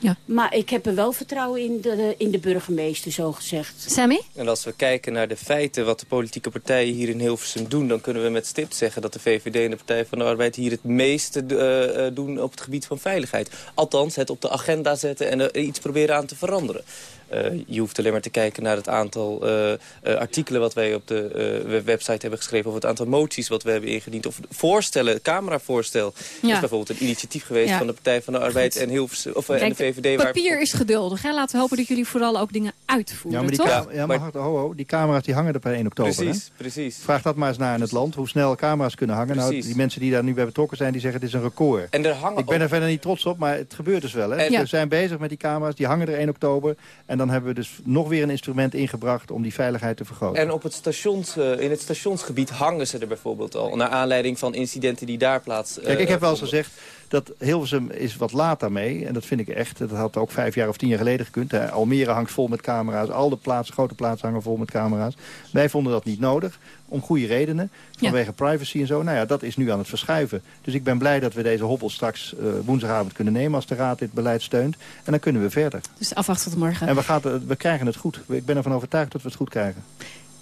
Ja. Maar ik heb er wel vertrouwen in de, in de burgemeester, zo gezegd. Sammy? En als we kijken naar de feiten wat de politieke partijen hier in Hilversum doen... dan kunnen we met stipt zeggen dat de VVD en de Partij van de Arbeid... hier het meeste eh, eh, doen op het gebied van veiligheid. Althans, het op de agenda zetten en er iets proberen aan te veranderen. Eh, je hoeft alleen maar te kijken naar het aantal eh, eh, artikelen... wat wij op de eh, website hebben geschreven... of het aantal moties wat we hebben ingediend. Of voorstellen, het cameravoorstel. Ja. is bijvoorbeeld een initiatief geweest Ja. van de Partij van de Arbeid... en, Hilversum, of, en de VVD. waar- papier is geduldig. Hè? Laten we hopen dat jullie vooral ook dingen uitvoeren, Ja, maar die, toch? ja, maar, ho, ho, die camera's die hangen er per 1 oktober. Precies, hè? precies. Vraag dat maar eens naar in het land, hoe snel camera's kunnen hangen. Nou, die mensen die daar nu bij betrokken zijn, die zeggen het is een record. En er hangen Ik ben ook- er verder niet trots op, maar het gebeurt dus wel. Hè? En- We zijn bezig met die camera's, die hangen er 1 oktober. En dan hebben we dus nog weer een instrument ingebracht om die veiligheid te vergroten. En op het stations, eh, in het stationsgebied hangen ze er bijvoorbeeld al. Naar aanleiding van incidenten die daar plaats eh, Kijk, ik heb wel eens gezegd dat Hilversum is wat laat daarmee. En dat vind ik echt. Dat had ook vijf jaar of tien jaar geleden gekund. Hè. Almere hangt vol met camera's. Al de plaatsen, grote plaatsen hangen vol met camera's. Wij vonden dat niet nodig. Om goede redenen. Vanwege privacy en zo. Nou ja, dat is nu aan het verschuiven. Dus ik ben blij dat we deze hobbel straks eh, woensdagavond kunnen nemen... als de Raad dit beleid steunt. En dan kunnen we verder. Dus afwachten tot morgen. En we, gaan, het- we krijgen het goed. Ik ben ervan overtuigd dat we het goed krijgen.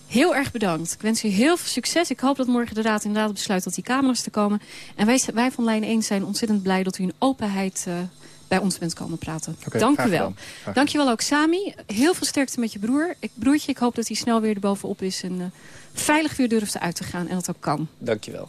Heel erg bedankt. Ik wens u heel veel succes. Ik hoop dat morgen de Raad inderdaad besluit tot die camera's te komen. En wij, wij van Lijn 1 zijn ontzettend blij dat u in openheid eh, bij ons bent komen praten. Dank u wel. Dank je wel ook, Sami. Heel veel sterkte met je broer. Ik, broertje, ik hoop dat hij snel weer erbovenop is en eh, veilig weer durft uit te gaan. En dat ook kan. Dankjewel.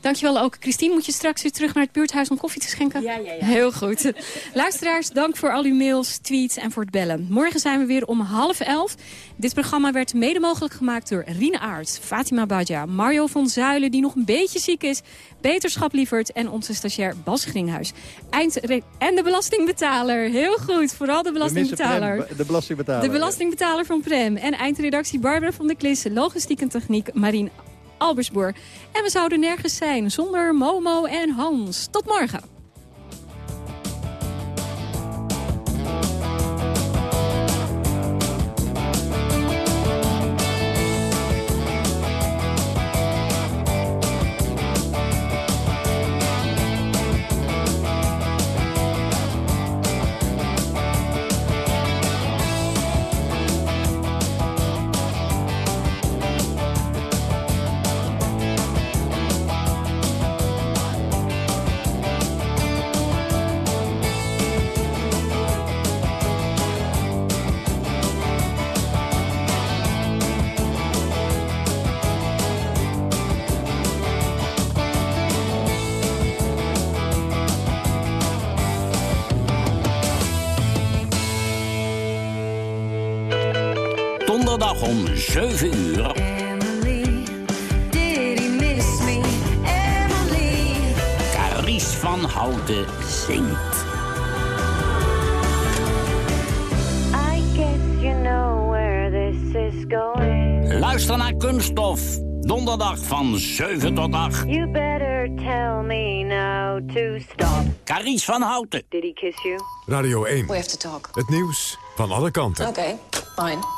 Dankjewel ook. Christine, moet je straks weer terug naar het buurthuis om koffie te schenken? Ja, ja, ja. Heel goed. Luisteraars, dank voor al uw mails, tweets en voor het bellen. Morgen zijn we weer om half elf. Dit programma werd mede mogelijk gemaakt door Rine Aert, Fatima Badja, Mario van Zuilen, die nog een beetje ziek is, Beterschap Lievert en onze stagiair Bas Gringhuis. Eindre en de belastingbetaler. Heel goed, vooral de belastingbetaler. Prem, de belastingbetaler. De belastingbetaler van Prem. En eindredactie Barbara van der Klissen. Logistiek en techniek Marien Albersboer. En we zouden nergens zijn zonder Momo en Hans. Tot morgen. 7 uur. Caries van Houten zingt. I guess you know where this is going. Luister naar Kunststof. Donderdag van 7 tot 8. You better tell me now to stop. Caries van Houten. Did he kiss you? Radio 1. We have to talk. Het nieuws van alle kanten. Okay, fine.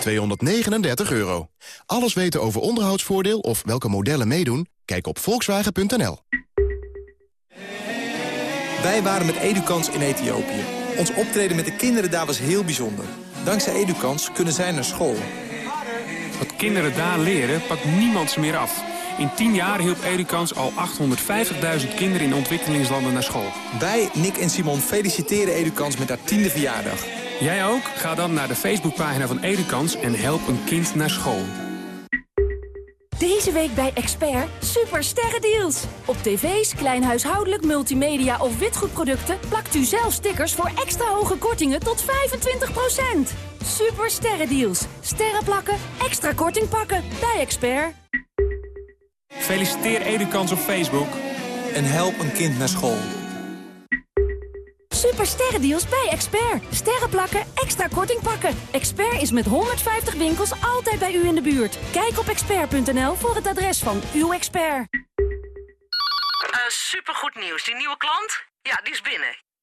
239 euro. Alles weten over onderhoudsvoordeel of welke modellen meedoen? Kijk op volkswagen.nl. Wij waren met Edukans in Ethiopië. Ons optreden met de kinderen daar was heel bijzonder. Dankzij Edukans kunnen zij naar school. Wat kinderen daar leren, pakt niemand ze meer af. In 10 jaar hielp Edukans al 850.000 kinderen in ontwikkelingslanden naar school. Wij, Nick en Simon, feliciteren Edukans met haar tiende verjaardag. Jij ook? Ga dan naar de Facebookpagina van Edukans en help een kind naar school. Deze week bij Expert super sterrendeals. Op tv's, kleinhuishoudelijk, multimedia of witgoedproducten plakt u zelf stickers voor extra hoge kortingen tot 25%. Super sterrendeals. Sterren plakken, extra korting pakken bij Expert. Feliciteer Edukans op Facebook. En help een kind naar school. Super sterrendeals bij Expert. Sterren plakken, extra korting pakken. Expert is met 150 winkels altijd bij u in de buurt. Kijk op expert.nl voor het adres van uw expert. Uh, supergoed nieuws. Die nieuwe klant? Ja, die is binnen.